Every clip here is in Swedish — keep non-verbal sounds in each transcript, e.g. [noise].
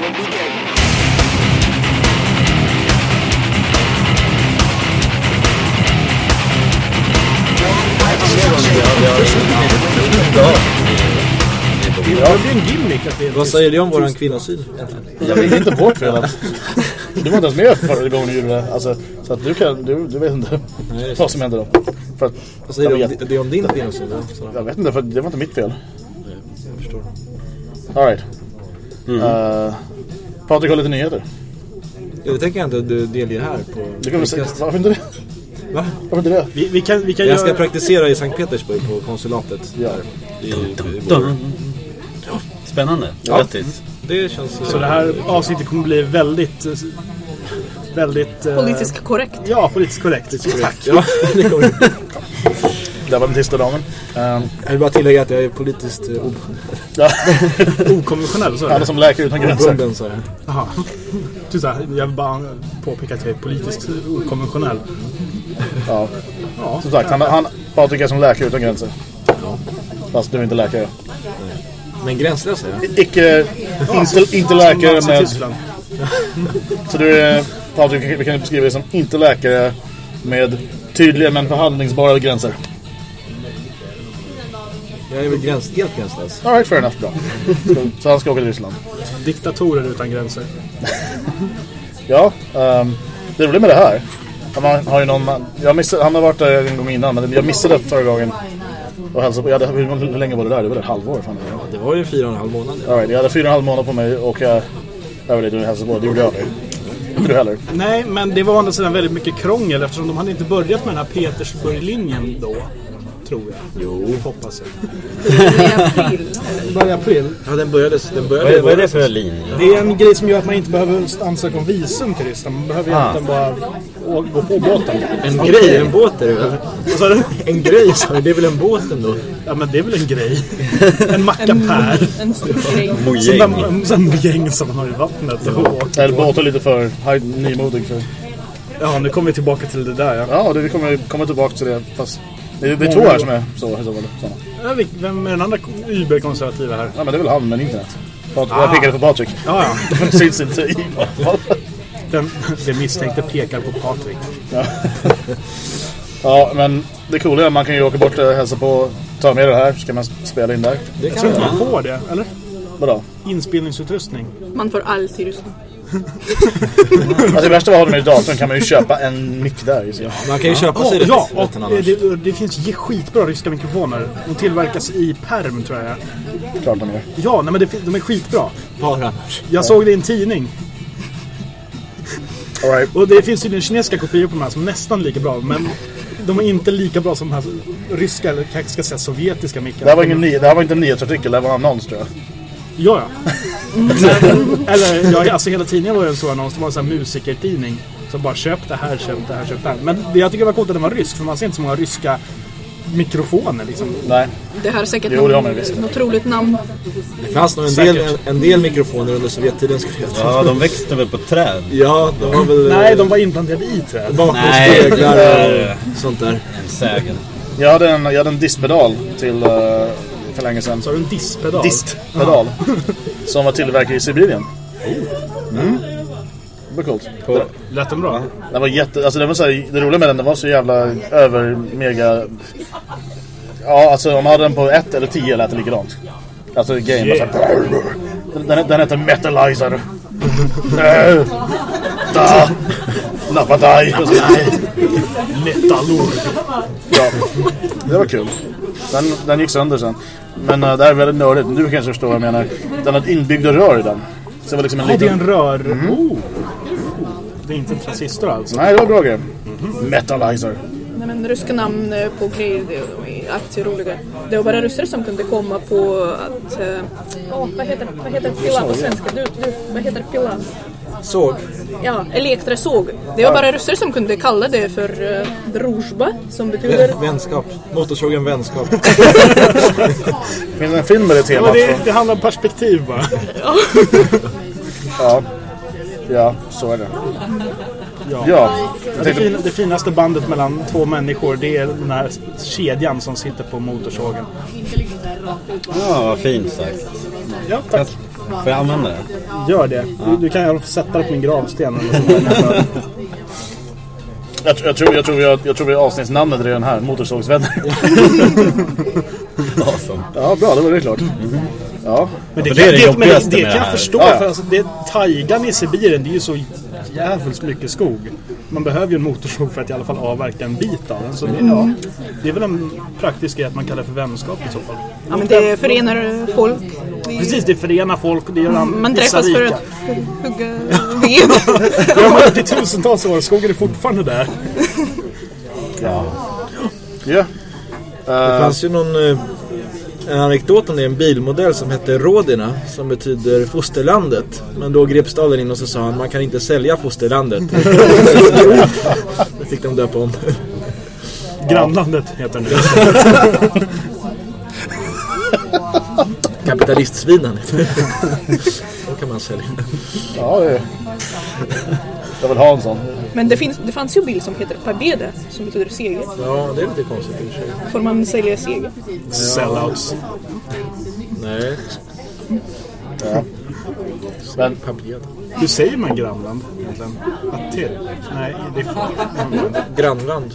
will begin. Det är en gimmick att det är Vad säger du om våran kvinnosyn? Jag vet inte fel att... Du var inte ens med förra gången du gjorde det. Alltså, så att du kan... Du, du vet inte Nej, vad som hände då. För att, Vad säger du om, det om din kvinnosyn? jag vet inte, för det var inte mitt fel. Alright. Uh, Patrik har lite nyheter. Ja, det tänker jag inte att du delger här på Du kan väl säga... Varför inte det? Va? Varför inte det? Vi, vi kan, vi kan Jag ska göra... praktisera i Sankt Petersburg på konsulatet. Ja. I, i, Dun. Spännande. Grattis. det känns... Så det här avsnittet kommer bli väldigt... Väldigt... eh, Politiskt korrekt. Ja, politiskt korrekt. Tack. Ja, det kommer. [laughs] Där var den sista dagen. Um, Jag vill bara tillägga att jag är politiskt eh, ob- ja. [laughs] Okonventionell, så är Alla det. som läkare utan gränser. obunden. Så. Jaha. Jag vill bara påpeka att jag är politiskt okonventionell. Ja. Ja. Som sagt, han, han, Patrik är som läkare utan gränser. Fast du är inte läkare. Men gränslös är jag. Icke, inte, inte läkare med... [laughs] Så du är, Patrik, vi kan beskriva dig som inte läkare med tydliga men förhandlingsbara gränser. Jag är väl gräns, helt gränslös. Alright, fair enough, bra. Så, så han ska åka till Ryssland. Diktatorer utan gränser. [laughs] Ja, um, det roliga med det här. Han har, har ju någon, jag missade, han har varit där en gång innan, men jag missade förra gången. Och hälsade på, jag hade, hur, hur länge var det där? Det var ett halvår. Fan. Det var ju fyra och en halv månad. Ja. All right, jag hade fyra och en halv månad på mig och jag över dit och hälsade på. Det gjorde jag aldrig. Inte du heller. Nej, men det var å andra sidan väldigt mycket krångel eftersom de hade inte börjat med den här Petersburg-linjen då. Tror jag. Jo. Hoppas jag. I april. Börjar april. ja, den började... Den började Vad är, vad är det för linje? Det är en grej som gör att man inte behöver ansöka om visum till Ryssland. Man behöver egentligen bara å- gå på båten. En grej, en båt är det väl? Vad sa du? En grej, sa du. Det är väl en båt ändå? Ja, men det är väl en grej. En mackapär. En stor grej. De, som gäng som man har i vattnet. Och, Eller båten lite för nymodig för... ja, nu kommer vi tillbaka till det där. Ja. Ja, det, vi kommer komma tillbaka till det. Fast det, är- det är två här som är så. i så fall, Vem är den andra überkonservativa här? Ja, men det är väl han med internet. Pat- Jag pekade på Patrik. Ja, ja. Det syns inte i. Den, den misstänkte pekar på Patrik. Ja, men det coola är att man kan ju åka bort och hälsa på. Ta med det här, så kan man spela in där. Det Jag tror inte man. man får det, eller? Vadå? Inspelningsutrustning. Man får allt i Ryssland. [laughs] Alltså det värsta var att ha dem i datorn kan man ju köpa en mick där. Så. Man kan ju köpa sig rätt, Ja, och det, det finns skitbra ryska mikrofoner. De tillverkas i perm tror jag. Klart de är. Ja, nej, men det, de är skitbra. Var annars? Jag såg det i en tidning. All right. Och det finns ju kinesiska kopior på de här som är nästan lika bra. Men de är inte lika bra som de här ryska, eller kanske ska säga sovjetiska mickarna. Det här var, ingen ny, det här var inte en nyhetsartikel, det här var en annons tror jag. Ja, ja. Men- Eller, ja, alltså hela tidningen var ju en sån annons. Det var en sån här musikertidning. Som bara köp det här, köp det här, köp det här. Men det jag tycker var coolt att den var rysk. För man ser inte så många ryska mikrofoner liksom. Nej. Det här är säkert Jo, det har någon, visst. något roligt namn. Det fanns nog en del, en, en del mikrofoner under Sovjettiden skulle jag tro. Ja, de växte väl på träd. Ja, de var väl... Nej, de var inplanterade i träd. Bakomspeglar Nej. och sånt där. En sägen. Jag hade en, jag hade en distpedal till uh, för länge sedan. Så har du en distpedal. Distpedal. [laughs] som var tillverkad i Sibirien. Mm. Det var coolt. På, Lät den bra? Den var jätte, alltså det var så här, det roliga med den, den var så jävla över mega Ja, alltså om man hade den på 1 eller 10 lät det likadant. Alltså game Yeah. yeah. den, den, den heter Metalizer. [laughs] Nej. Da. Så- Metallurg. Ja, det var kul. Den, den gick sönder sen. Men uh, det här är väldigt nördigt. Du kanske förstår vad jag menar. Den hade inbyggda rör i den. Så det var liksom en Nej, det är en liten... rör. Oh. Det är inte en transistor alltså. Nej, det var bra grej. Metalizer. Nej, men ryska namn eh, på grejer, är alltid roliga. Det var bara ryssar som kunde komma på att... eh, Åh, vad heter, vad heter pilla på svenska? Du, du, vad heter pilla? Såg. Ja, elektrosåg. Det var bara ryssar som kunde kalla det för uh, druzjba, som betyder... Vän, [laughs] vänskap. Motorsågen vänskap. [laughs] Finns det en film med det Ja, temat? det, så- det handlar om perspektiv bara. [laughs] Ja. Ja, så är det. Ja. Ja, Ja, det, fin, det finaste bandet mellan två människor det är den här kedjan som sitter på motorsågen. Ja, vad fint sagt. Ja, tack. Får jag använda det? Gör det. Du, du kan i alla fall sätta det på min gravsten. Eller så. jag, jag, tror, jag, tror, jag, jag tror vi har avsnittsnamnet redan här, Motorsågsvänner. [laughs] Awesome. ja, bra, då var det klart. Ja, Men det, kan, det är det det, men det, det kan jag förstå. Ja, ja. För alltså, det, taigan i Sibirien det är ju så jävligt mycket skog. Man behöver ju en motorsåg för att i alla fall avverka en bit av den. Så det, ja, det är väl en praktisk grej att man kallar det för vänskap i så fall. Ja, men det förenar folk. Det- Precis, det förenar folk. Det gör an- Man träffas för att hugga [laughs] ved. Det har man gjort i tusentals år. Skogen är fortfarande där. ja. Det fanns ju någon eh, en anekdot om det, en bilmodell som hette Rodina som betyder fosterlandet. Men då grep staden in och så sa han man kan inte sälja fosterlandet. [laughs] det fick de döpa om. Grannlandet heter det. [laughs] Kapitalistsvinen. då kan man sälja. ja det, jag vill ha en sån. Men det, finns, det fanns ju en bil som heter Pabeda som betyder seger. Ja, det är lite konstigt i och för sig. Får man sälja seger? Sellouts. Nej, Men Pabjed. Hur säger man grannland egentligen? Att till? Nej, det är fan. Grannland.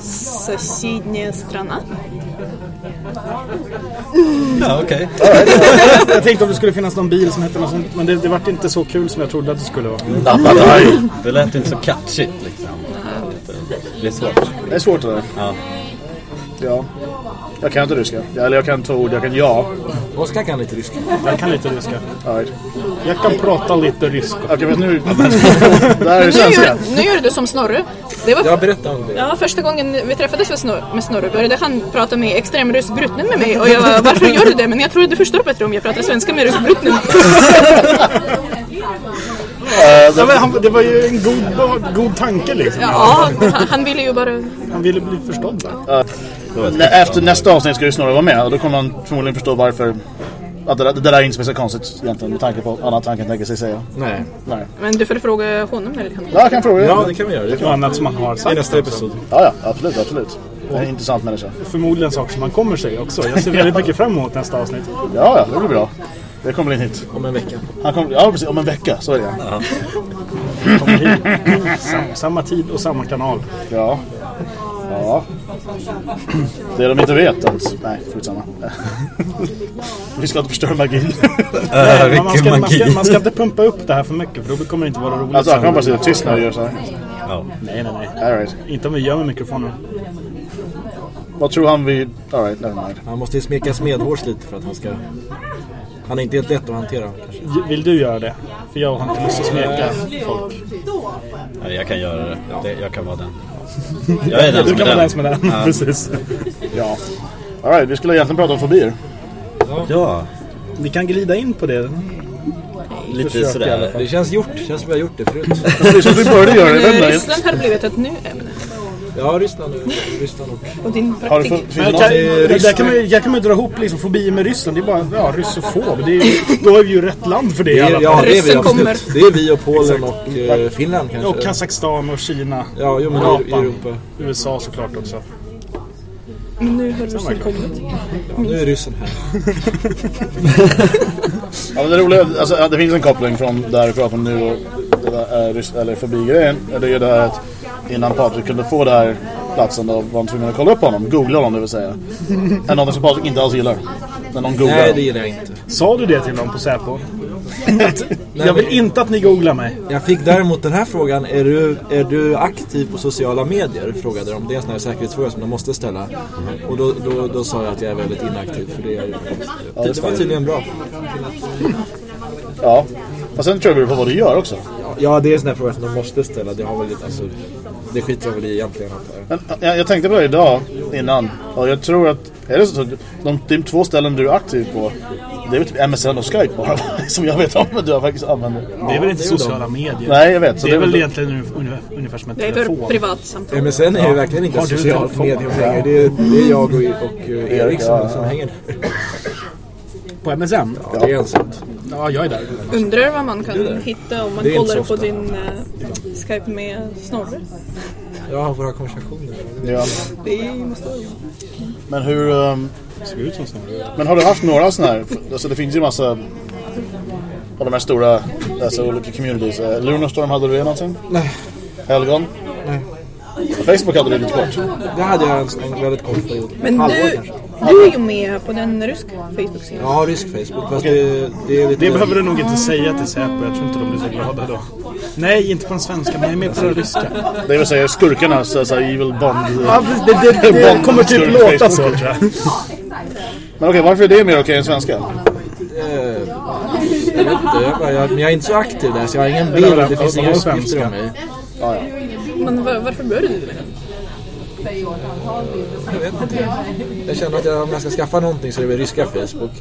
Соседняя страна. [laughs] Ja, okej. [laughs] Jag tänkte om det skulle finnas någon bil som hette något sånt. Men det, det vart inte så kul som jag trodde att det skulle vara. Nappataj. Det lät inte så catchigt liksom. Det är svårt. Det är svårt det där. Ja. Ja. Jag kan inte ryska. Eller jag kan två ord. Jag kan ja. Oskar kan lite ryska. Jag kan lite ryska. Right. Jag kan prata lite ryska. Okej, men nu... [laughs] det här är Nu svenska. gör, nu gör du som Snorre. Det var Ja, berätta om det. Ja, första gången vi träffades med Snorre, med Snorre började han prata med extrem rysk brytning med mig och jag var, varför gör du det? Men jag tror att du förstår bättre om jag pratar svenska med rysk brytning. [laughs] Ja, men han, det var ju en god, god tanke liksom. Ja, han, han ville ju bara... Han ville bli förstådd. va? Efter nästa avsnitt ska ju Snorre vara med och då kommer man förmodligen förstå varför att det, där, det där är inte så konstigt egentligen med tanke på annat han kan tänka sig säga. Nej. Nej. Men du får fråga honom när det kan. Ja, jag kan fråga. Ja, det kan vi göra. Det kan annat som han har I sagt. nästa episod. Ja, ja, absolut, absolut. Det är en intressant människa. Förmodligen saker som han kommer säga också. Jag ser väldigt mycket fram emot nästa avsnitt. Ja, ja, det blir bra. Det kommer bli en hit. Om en vecka. Han kommer, ja, precis. Om en vecka, så är det. Sam, samma tid och samma kanal. Ja. Ja. Det de inte vet att... Nej, skitsamma. Vi ska inte förstöra magin. Nej, men man, vilken ska, man, magi. ska, man ska inte pumpa upp det här för mycket för då kommer det inte vara roligt. Alltså, han sen. kan bara sitta tyst när vi gör så här. Ja. Nej, nej, nej. All right. Inte om vi gör med mikrofonen. Vad tror han vi... All right, never mind. Han måste ju smekas medhårs lite för att han ska... Han är inte helt lätt att hantera kanske. Vill du göra det? För jag har inte lust att smeka folk. Ja, Jag kan göra det. Jag kan vara den. Jag är den Du som kan vara den som är den. Ja. [laughs] Precis. Ja. All right, vi skulle egentligen prata om fobier. Ja, Vi kan glida in på det. lite Försök sådär. Det känns gjort. Det känns som vi har gjort det förut. [laughs] Det är som vi började göra det. Ryssland har blivit ett nytt ämne. Ja, Ryssland, Ryssland och... Och din har du praktik. Men det kan, där kan man, ju- där kan man dra ihop liksom fobier med Ryssland. Det är bara ja, russofob. Det är, då är vi ju rätt land för det i Det alla är, fall. ja, det är vi Ryssen absolut. Det är vi och Polen och eh, Finland kanske. Och Kazakstan och Kina. Ja, jo men i Japan. Europa. USA såklart också. Nu har Ryssland kommit. Nu är ryssen här. [laughs] Ja, men det roliga, alltså, ja, det finns en koppling från där vi pratar om nu och det där, är rys- eller fobi-grejen. Det är ju det här att innan Patrik kunde få det här platsen då var han tvungen att kolla upp honom, googla honom det vill säga. Är något som Patrik inte alls gillar. När någon googlar Nej, det gillar jag inte. Sa du det till dem på Säpo? Att, [laughs] jag vill inte att ni googlar mig. Jag fick däremot den här frågan. Är du, är du aktiv på sociala medier? Frågade de. Det är en sån här säkerhetsfråga som de måste ställa. Och då, då, då sa jag att jag är väldigt inaktiv. För det, är, det var tydligen bra. Ja. Och sen tror jag det på vad du gör också. Ja, det är en sån här fråga som de måste ställa. Det, har väl, lite- alltså, det skiter jag väl i egentligen. antar jag. Men, jag, jag tänkte på det idag innan. Och jag tror att, är det så? De, de två ställen du är aktiv på. Det är väl typ MSN och Skype bara. [laughs] Som jag vet om att du har faktiskt använder. Det är väl inte det sociala medier? Nej, jag vet. Så Det är väl väl- egentligen ungefär, ungefär som en Det är för telefon. privatsamtal. MSN är ju verkligen inte socialt telefon? medium längre. Det är, det är jag och, och Erik som, som hänger där. På MSN? Det är ensamt. Ja, jag är där. Undrar vad man kan hitta om man Det är kollar på din uh, Skype med Snorre. Ja, våra konversationer. Ja. Det måste vara Men hur... Um, Ser ut som Snorre. men har du haft några sådana här... Alltså det finns ju massa... Av de här stora alltså, olika communities. Uh, Lunarstorm, hade du det någonsin? Nej. Helgon? Nej. Facebook hade du lite kort. Det hade jag en, en väldigt kort period. Men du, du är ju med på den ryska Facebook-sidan. Ja, rysk Facebook. Fast det, det är lite... Det behöver du nog inte säga till Säpo. Jag tror inte de blir så glada då. Nej, inte på den svenska, men jag är med på den ryska. Det vill säga skurkarnas alltså, evil bond. Ja, det, det, det, det kommer typ låta så tror jag. Men okej, varför är det mer okej än svenska? Eh, jag vet inte, jag, jag, men jag är inte så aktiv där så jag har ingen bild. Det finns inga uppgifter svenska. om mig. Ja, ja. Men var, varför började du med det? Jag vet inte. Jag känner att jag, om jag ska skaffa någonting så är det väl ryska Facebook.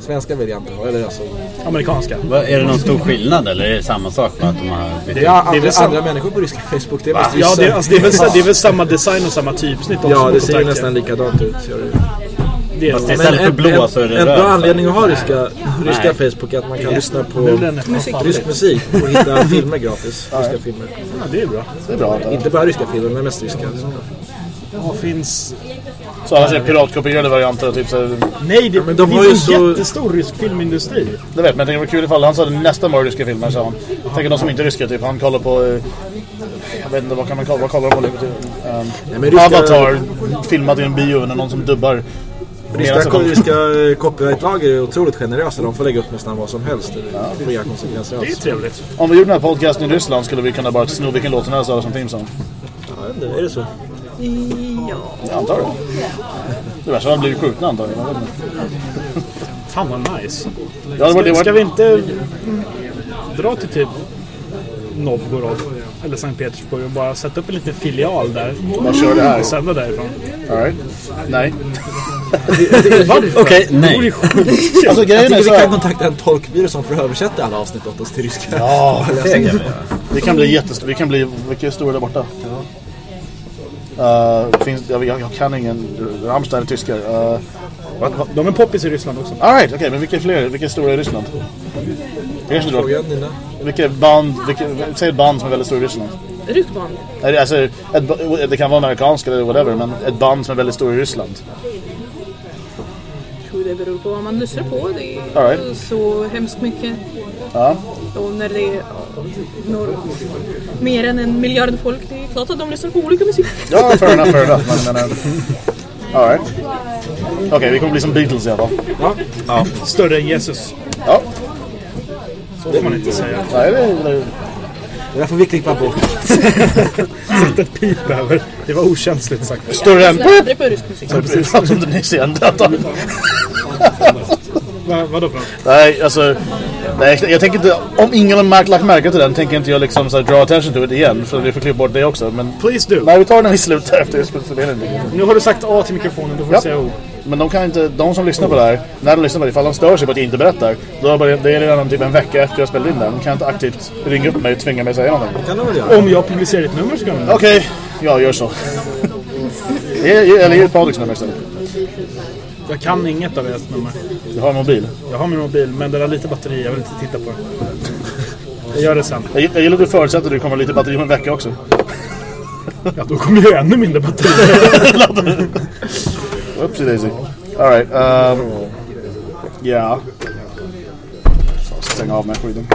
Svenska vill jag inte ha. Eller alltså, Amerikanska. Va, Är det någon stor skillnad eller är det samma sak bara att de har bytt det är, andra, det är väl sam- andra människor på ryska Facebook. Det är Ja, det, alltså, det, är väl, det är väl samma design och samma typsnitt också. Ja, det ser ju nästan likadant ut. gör det. Det är Fast det. istället för blå så är det en röd. bra anledning att ha ryska, ryska Nej. Facebook är att man kan lyssna på rysk musik och hitta [laughs] filmer gratis. Ryska filmer. Ja, det är bra. Det är bra. Inte bara ryska filmer, men mest ryska. Vad finns... Så annars är det piratkopierade varianter. Typ, så, Nej, det, men de det har finns ju en så- jättestor rysk filmindustri. det vet men jag tänker det var kul ifall han sa nästan bara ryska filmer. sa han. Tänk de som inte är ryska. Typ, han kollar på... eh, Jag vet inte, vad kan man kolla, vad kollar de på? Typ, um, men ryska- Avatar, filmat i en bio när någon som dubbar. Ryska, Medan de- ryska eh, copyrightlagar är otroligt generösa. De får lägga upp nästan vad som helst. Det får inga konsekvenser Det är trevligt. Om vi gjorde den här podcasten i Ryssland skulle vi kunna bara sno vilken låt som helst och ha som vet inte, är det så? Ja. Jag antar det. Det värsta hade blivit skjutna antagligen. Jag. Fan vad nice. Ja, det var, det Ska, var, ska vi inte dra till typ Novgorod eller Sankt Petersburg och bara sätta upp en liten filial där bara kör det här. och sända därifrån? All right. Nej. Okej, nej. Alltså Jag grejen är tycker vi så kan här. kontakta en tolkbyrå som får översätta alla avsnitt åt oss till ryska. Ja, Det kan vi vi kan bli jättestora. Vi kan bli, vilka är stora där borta? Uh, finns, jag, jag, jag kan ingen, Rammstein är tyskar. Uh, De är poppis i Ryssland också. Alright, okej, men vilka är fler? Vilka är stora i Ryssland? Jag. Fråga Nina. Vilka band, vilka, säg ett band som är väldigt stora i Ryssland. Rykt band. Nej, Alltså, ett, det kan vara amerikanska eller whatever, men ett band som är väldigt stort i Ryssland. Det beror på vad man lyssnar på. Det är right. så hemskt mycket. Ja. Och när det är ja, når mer än en miljard folk, det är klart att de lyssnar på olika musik. Ja, fair enough, fair enough. Men, men, all right. Okej, vi kommer bli som Beatles i alla fall. Större än Jesus. Ja, Så får man inte säga. nej, det, det, Det där får vi klippa bort. Sätt ett pip över. Det var okänsligt sagt. större än... Lyssnar aldrig på rysk musik. Som Denise igen. [laughs] [laughs] Va, vadå för? Nej, alltså... Nej, jag tänker inte... Om ingen har märkt, lagt märke till den tänker inte jag liksom så här, draw attention to it igen. För vi får klippa bort det också. Men Please do. nej, vi tar den vi slutar efter spelningen. Nu har du sagt A till mikrofonen, då får du Ja. säga O. Men de kan inte... De som lyssnar på det här, när de lyssnar på det, ifall de stör sig på att jag inte berättar. Då är det- det är redan typ en vecka efter jag spelade in den. De kan inte aktivt ringa upp mig och tvinga mig att säga någonting. kan de väl göra. Om jag publicerar ditt nummer så kan du Okej, ja, gör så. [laughs] Ge- Eller ge Patriks nummer istället. Jag kan inget av ert nummer. Du har en mobil. Jag har min mobil, men den har lite batteri. Jag vill inte titta på den. Jag gör det sen. Jag, jag gillar att du förutsätter att du kommer ha lite batteri om en vecka också. Ja, då kommer jag ännu mindre batteri. [laughs] Oopsie daisy. Alright, um, ja. Så, Stänga av med skiten.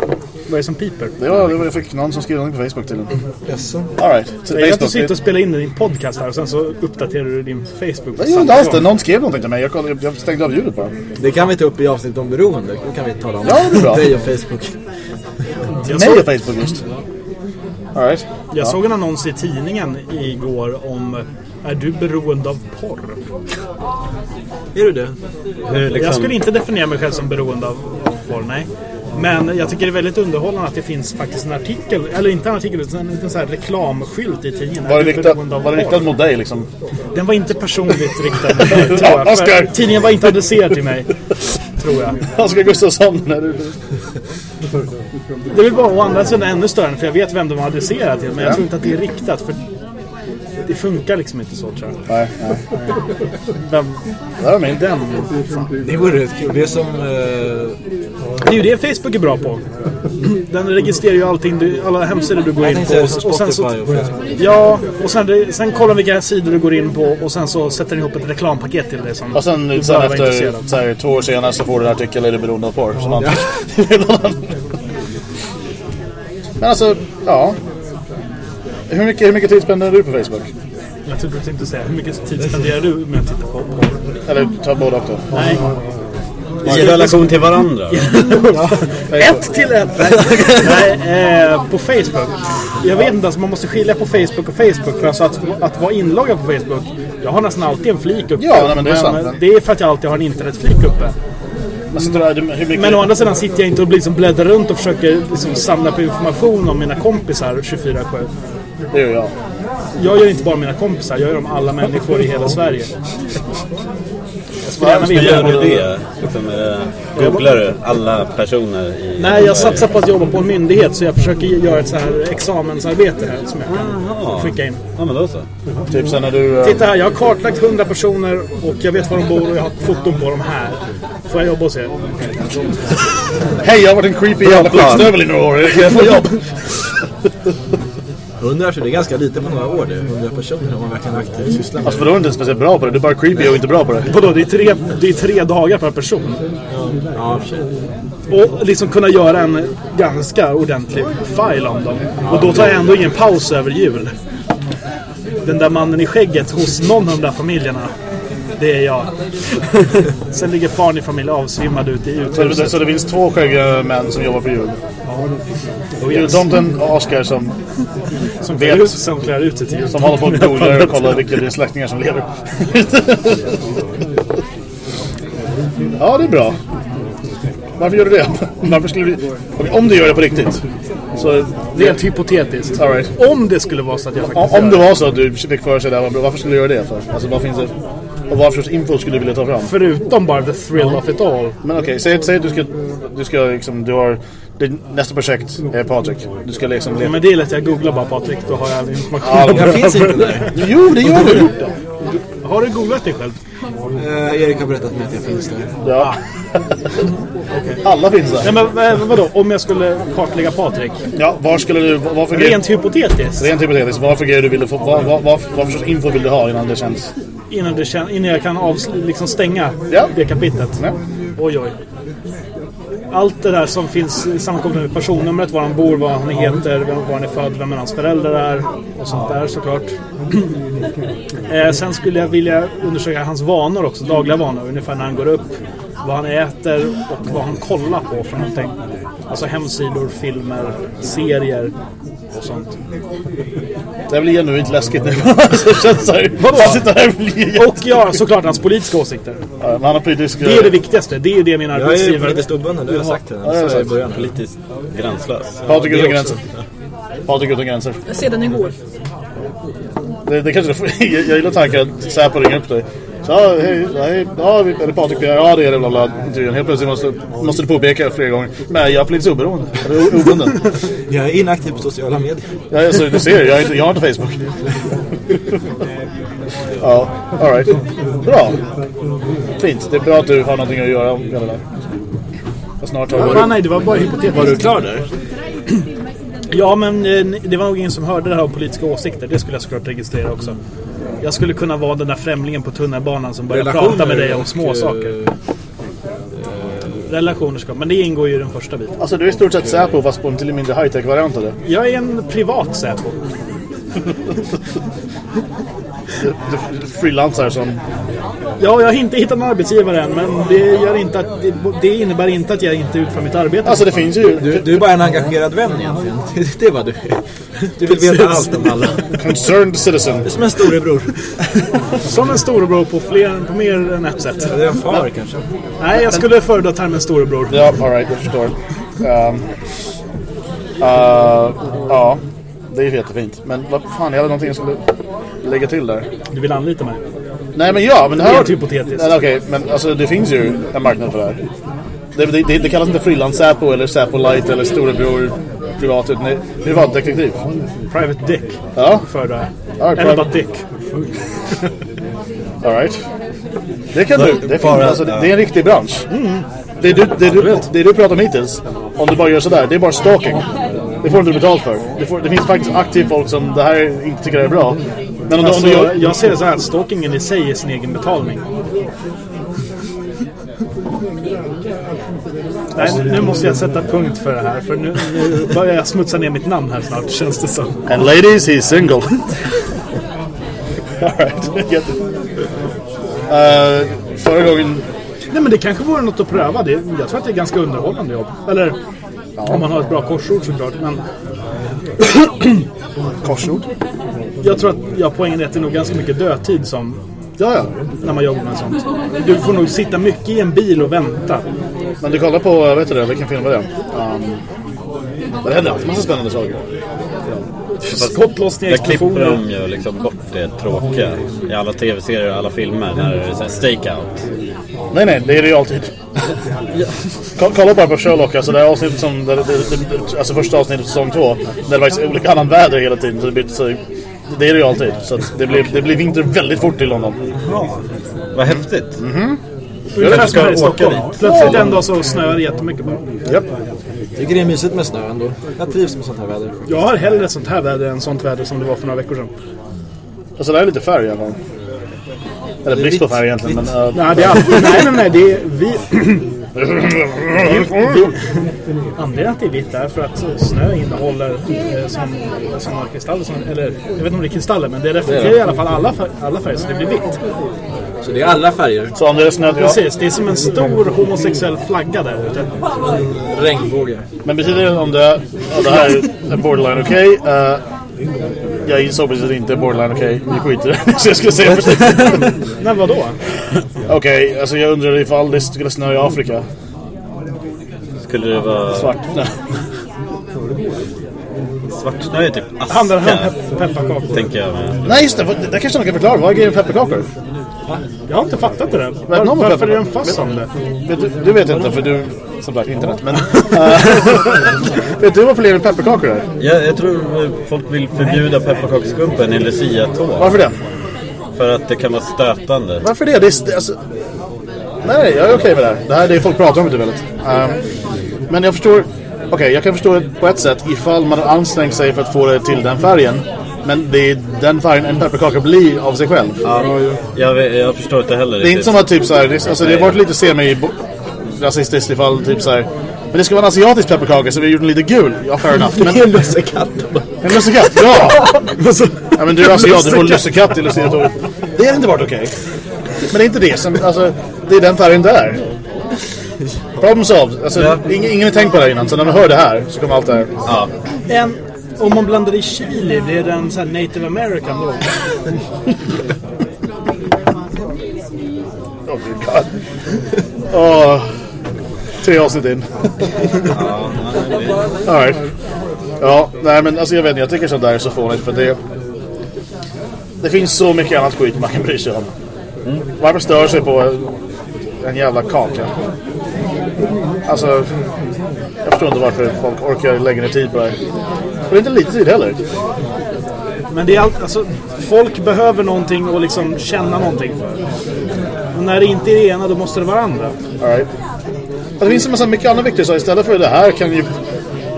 Vad är det som piper? Det var, det var, jag fick någon som skrev någonting på Facebook till den. Jaså? Alright, så Jag att du sitter och spelar in din podcast här och sen så uppdaterar du din Facebook. samma inte alls det. Någon skrev någonting till mig. Jag, kollade, jag stängde av ljudet bara. Det kan vi ta upp i avsnitt om beroende. Då kan vi tala om Ja, det är bra. [laughs] dig och Facebook. Jag Nej, såg, Facebook just. Alright. jag såg en annons i tidningen igår om Är du beroende av porr? Är du det? Hur Jag liksom, skulle inte definiera mig själv som beroende av porr, nej. Men jag tycker det är väldigt underhållande att det finns faktiskt en artikel, eller inte en artikel, utan en liten så här reklamskylt i tidningen. Var Är det av var det porr? riktat mot dig liksom? Den var inte personligt riktad mot mig, [laughs] tror jag. Oscar! Tidningen var inte adresserad till mig, tror jag. Oskar Gustafsson. när du- Det vill bara å andra sidan ännu större, för jag vet vem de har adresserat till, men jag tror inte att det är riktat. För det funkar liksom inte så tror jag. Nej, [laughs] nej. Den, Det var min. den, fan. Det vore rätt kul. Det är som... Eh, Det är ju det Facebook är bra på. [clears throat] Den registrerar ju allting, du, alla hemsidor du går jag in tänkte på. säga som Och sen Spotify så, och Facebook. ja, och sen, sen kollar vilka sidor du går in på och sen så sätter den ihop ett reklampaket till dig som Och sen, sen vara efter av. så här, två år senare så får du en artikel är du beroende av porr. Så. Men alltså, ja. Hur mycket, hur mycket tid spenderar du på Facebook? Jag du tänkte säga, hur mycket tid spenderar du med att titta på? Eller ta båda också. Nej, I relation till varandra. [laughs] ett till ett! [laughs] Nej, eh, på Facebook. Jag vet inte, alltså man måste skilja på Facebook och Facebook. För alltså att, att vara inloggad på Facebook, jag har nästan alltid en flik uppe. Ja, nej, men det är sant. det är för att jag alltid har en internetflik uppe. Alltså. Men å andra sidan sitter jag inte och liksom bläddrar runt och försöker liksom samla på information om mina kompisar 24-7. Det gör jag. Jag gör inte bara mina kompisar, jag gör om alla människor i hela Sverige. Jag skulle gärna vilja... gör du det? Liksom, eh, googlar du alla personer i... Nej, jag satsar på att jobba på en myndighet så jag försöker göra ett så här examensarbete här som jag kan skicka in. Ja, men då så. Typ sen när du... eh, Titta här, jag har kartlagt 100 personer och jag vet var de bor och jag har foton på dem här. Får jag jobba hos er? Hej, jag har varit en creepy jävla skitstövel i några år. Jag kan få jobb. [laughs] 100 så det är ganska lite på några år det. 100 personer om man verkligen aktivt sysslar med Alltså för då är du inte speciellt bra på det. Du är bara creepy och inte bra på det. Vadå, det är tre, det är tre dagar per person. Ja, sig. Och liksom kunna göra en ganska ordentlig file om dem. Och då tar jag ändå ingen paus över jul. Den där mannen i skägget hos någon av de där familjerna. Det är jag. [laughs] Sen ligger fan i familj avsvimmad ute i uthuset. så det finns två skäggiga män som jobbar på jul. Och yes, Jultomten och Oscar som, som, vet- klär ut, som klär ut sig till jul. som håller på och googlar [laughs] och kollar vilka det är släktingar som lever. [laughs] ja, det är bra. Varför gör du det? Varför skulle du... Okej, om du gör det på riktigt. Så, Rent hypotetiskt. all right. Om det skulle vara så att jag Om, faktiskt om det var så att du fick för sig det varför skulle du göra det för? Alltså vad finns det? Och vad sorts info skulle du vilja ta fram? Förutom bara the thrill of it all. Men okej, säg, säg att du ska, du ska liksom, du har, din, nästa projekt är Patrik. Du ska liksom Ja, men det är lätt, jag googlar bara Patrik, då har jag all information. Ja, Jag finns inte där. Jo, det gör du! Har du googlat dig själv? Eh, Erik har berättat för mig att jag finns där. Ja. [laughs] Alla finns där. Nej men vad- vadå, om jag skulle kartlägga Patrik? Ja, var skulle du, vad för grej, Rent hypotetiskt. rent hypotetiskt, vad för grejer du ville få, vad för sorts info vill du ha innan det känns? Innan, det kän, innan jag kan avsl- liksom stänga Ja. det kapitlet. Ja. Oj oj. Allt det där som finns sammankopplat med personnumret, var han bor, vad han heter, vem- var han är född, vem hans föräldrar är och sånt där såklart. [clears throat] eh, sen skulle jag vilja undersöka hans vanor också, dagliga vanor. Ungefär när han går upp, vad han äter och vad han kollar på för någonting. Alltså hemsidor, filmer, serier och sånt. Det blir genuint läskigt nu. Alltså, [laughs] känns. Vadå? Sitter här blir jätte- Och ja, såklart hans politiska åsikter. Ja, men han har politisk... Det är det viktigaste. Det är det min Jag är arbetsgivare... politiskt obunden, det har jag sagt till Ja, har Så i jag början. Politiskt gränslös. Patrik utan gränser. Patrik utan gränser. Jag ser den igår. Det, det kanske [laughs] jag, jag gillar tanken att Säpo ringer upp dig. Så, ja, hej, hej, ja, är det Patrik? Ja, det är det, bla bla. Helt plötsligt måste, måste du påpeka flera gånger. Men jag är politiskt oberoende. Obunden. [laughs] Jag är inaktiv på sociala medier. Ja, alltså, du ser, jag, är inte, jag har inte Facebook. ja, alright. Bra. Fint. Det är bra att du har någonting att göra med det där. Och snart har Ja, du... nej, det var bara hypotetiskt. Var du klar där? Ja, men eh, det var nog ingen som hörde det här om politiska åsikter. Det skulle jag såklart registrera också. Jag skulle kunna vara den där främlingen på tunnelbanan som börjar prata med dig om små saker. eh, Relationer ska, men det ingår ju i den första biten. Alltså, du är i stort sett Säpo fast på en till mindre high-tech-variant av det. Jag är en privat Säpo. [laughs] Du, du frilansar som... Ja, jag har inte hittat en arbetsgivare än, men det, gör inte att, det, det innebär inte att jag inte utför mitt arbete. Alltså, det finns ju... Du, du är bara en engagerad vän egentligen. [laughs] Det är vad du är. Du vill veta allt om alla. Concerned citizen. Som en storebror. [laughs] Som en storebror på, fler, på mer än ett sätt. Det är en far kanske. Nej, jag skulle föredra termen storebror. Ja, alright, jag förstår. Um, uh, ja, det är jättefint. Men vad fan, jag hade någonting jag skulle lägga till där. Du vill anlita mig? Nej, men ja, men det här... Helt hypotetiskt. Nej, Okej, men alltså det finns ju en marknad för det här. Det, det, det, det kallas inte frilans-Säpo eller Säpo Light eller storebror privat, utan det är privatdetektiv. Private Dick Ja, föredrar jag. All right, Eller bara. Dick. All right. Det kan du. Det, är Bara- alltså, det, det är en riktig bransch. Det, du, det, du, det du pratar om hittills, om du bara gör sådär, det är bara stalking. Det får du inte betalt för. Det, får, det finns faktiskt aktivt folk som det här inte tycker är bra. Men om, Alltså, du jag, jag ser det så här, stalkingen i sig är sin egen betalning. Nej, nu- nu måste jag sätta punkt för det här. För nu, nu börjar jag smutsa ner mitt namn här snart, känns det som. And ladies, he's single. [laughs] All right. Get it. Uh, förra gången... Nej men det kanske vore något att pröva. Det, jag tror att det är ganska underhållande jobb. Eller om man har ett bra korsord såklart. Men [coughs] Korsord? jag tror att ja, poängen är att det är nog ganska mycket dödtid som Ja, ja. när man jobbar med sånt. Du får nog sitta mycket i en bil och vänta. Men du kollar på, vet du det, vilken film var det? Um, det händer alltid massa spännande saker. Skottlossningar, Där klipper explosioner. de ju liksom bort det tråkiga i alla tv-serier och alla filmer när det är så här stakeout. Nej, nej, det är det ju alltid. Ko- [laughs] Kolla bara på Sherlock, alltså det här avsnittet som, det, det, det, alltså första avsnittet av säsong två. Där det var liksom olika annan väder hela tiden. Så det, blir, så, det är det ju alltid. Så att det, blir, det blir vinter väldigt fort i London. Vad häftigt. Ungefär Jag som här i ska åka Stockholm. dit. Plötsligt en dag så snöar det jättemycket bara. Jag tycker det är mysigt med snö ändå. Jag trivs med sånt här väder. Jag har hellre sånt här väder än sånt väder som det var för några veckor sedan. Alltså det är lite färg i alla fall. Eller brist på färg egentligen. Men, uh, Nej, det är alltid, [laughs] nej, nej, nej, det är vi... [laughs] anledningen att det är vitt är för att snö innehåller eh, som, kristaller, som, eller jag vet inte om det är kristaller, men det reflekterar i alla fall alla, fär, alla färger så det blir vitt. Så det är alla färger. så om det är snö... Ja. Precis, det är som en stor homosexuell flagga där ute. Regnbåge. Men betyder det om det, om det här är borderline okej? eh, jag insåg precis att det inte är borderline okej. Vi skiter i det. [laughs] Så jag skulle säga [laughs] Nej, vadå? Okej, alltså jag undrar ifall det skulle snö i Afrika. Skulle det vara Svart snö. svart snö är typ Handlar det aska. om pe- pepparkakor? Tänker jag med. Nej just det, vad- det kanske någon kan förklara. Vad är grejen med pepparkakor? Jag har inte fattat det Var, med varför är den pepparkakor? fast som det? Du, du vet inte för du, som sagt, internet. Men, [laughs] vet du vad problemet med pepparkakor är? Jag, jag tror folk vill förbjuda pepparkaksskumpen i Lucia-tåg. Varför det? För att det kan vara stötande. Varför det? det, är, det alltså, nej, jag är okej med det här. Det här är det folk pratar om ute väldigt. Um, men jag förstår... Okej, jag kan förstå det på ett sätt ifall man har ansträngt sig för att få det till den färgen. Men det är den färgen en pepparkaka blir av sig själv. Jag, vet- jag förstår inte heller Det är inte som att typ så här, det, alltså, det har varit lite semi rasistiskt ifall typ så här. Men det ska vara en asiatisk pepparkaka så vi har gjort den lite gul. Ja, fair enough. Men, En lussekatt. en lussekatt, ja! ja! men du är asiat, du får lussekatt i lussekattåret. Det hade inte varit okej. Men det är inte det som, alltså, det är den färgen där. Problem solved. Alltså, Ja. ingen, ingen har tänkt på det här innan, så när man hör det här så kommer allt det här. Ja. En, om man blandar i chili, blir den så här native american då? [laughs] Oh my god. Åh, tre avsnitt in. All right. Ja, nej men alltså jag vet inte, jag tycker sånt där är så fånigt för det... Det finns så mycket annat skit man kan bry sig om. Varför stör sig på en jävla kaka? Alltså, jag förstår inte varför folk orkar lägga ner tid på det här. Och det är inte lite tid heller. Men det är allt, alltså, folk behöver någonting och liksom känna någonting för. Och när det inte är det ena, då måste det vara andra. All right. Och det finns en massa mycket annat viktigt så istället för det här kan ju...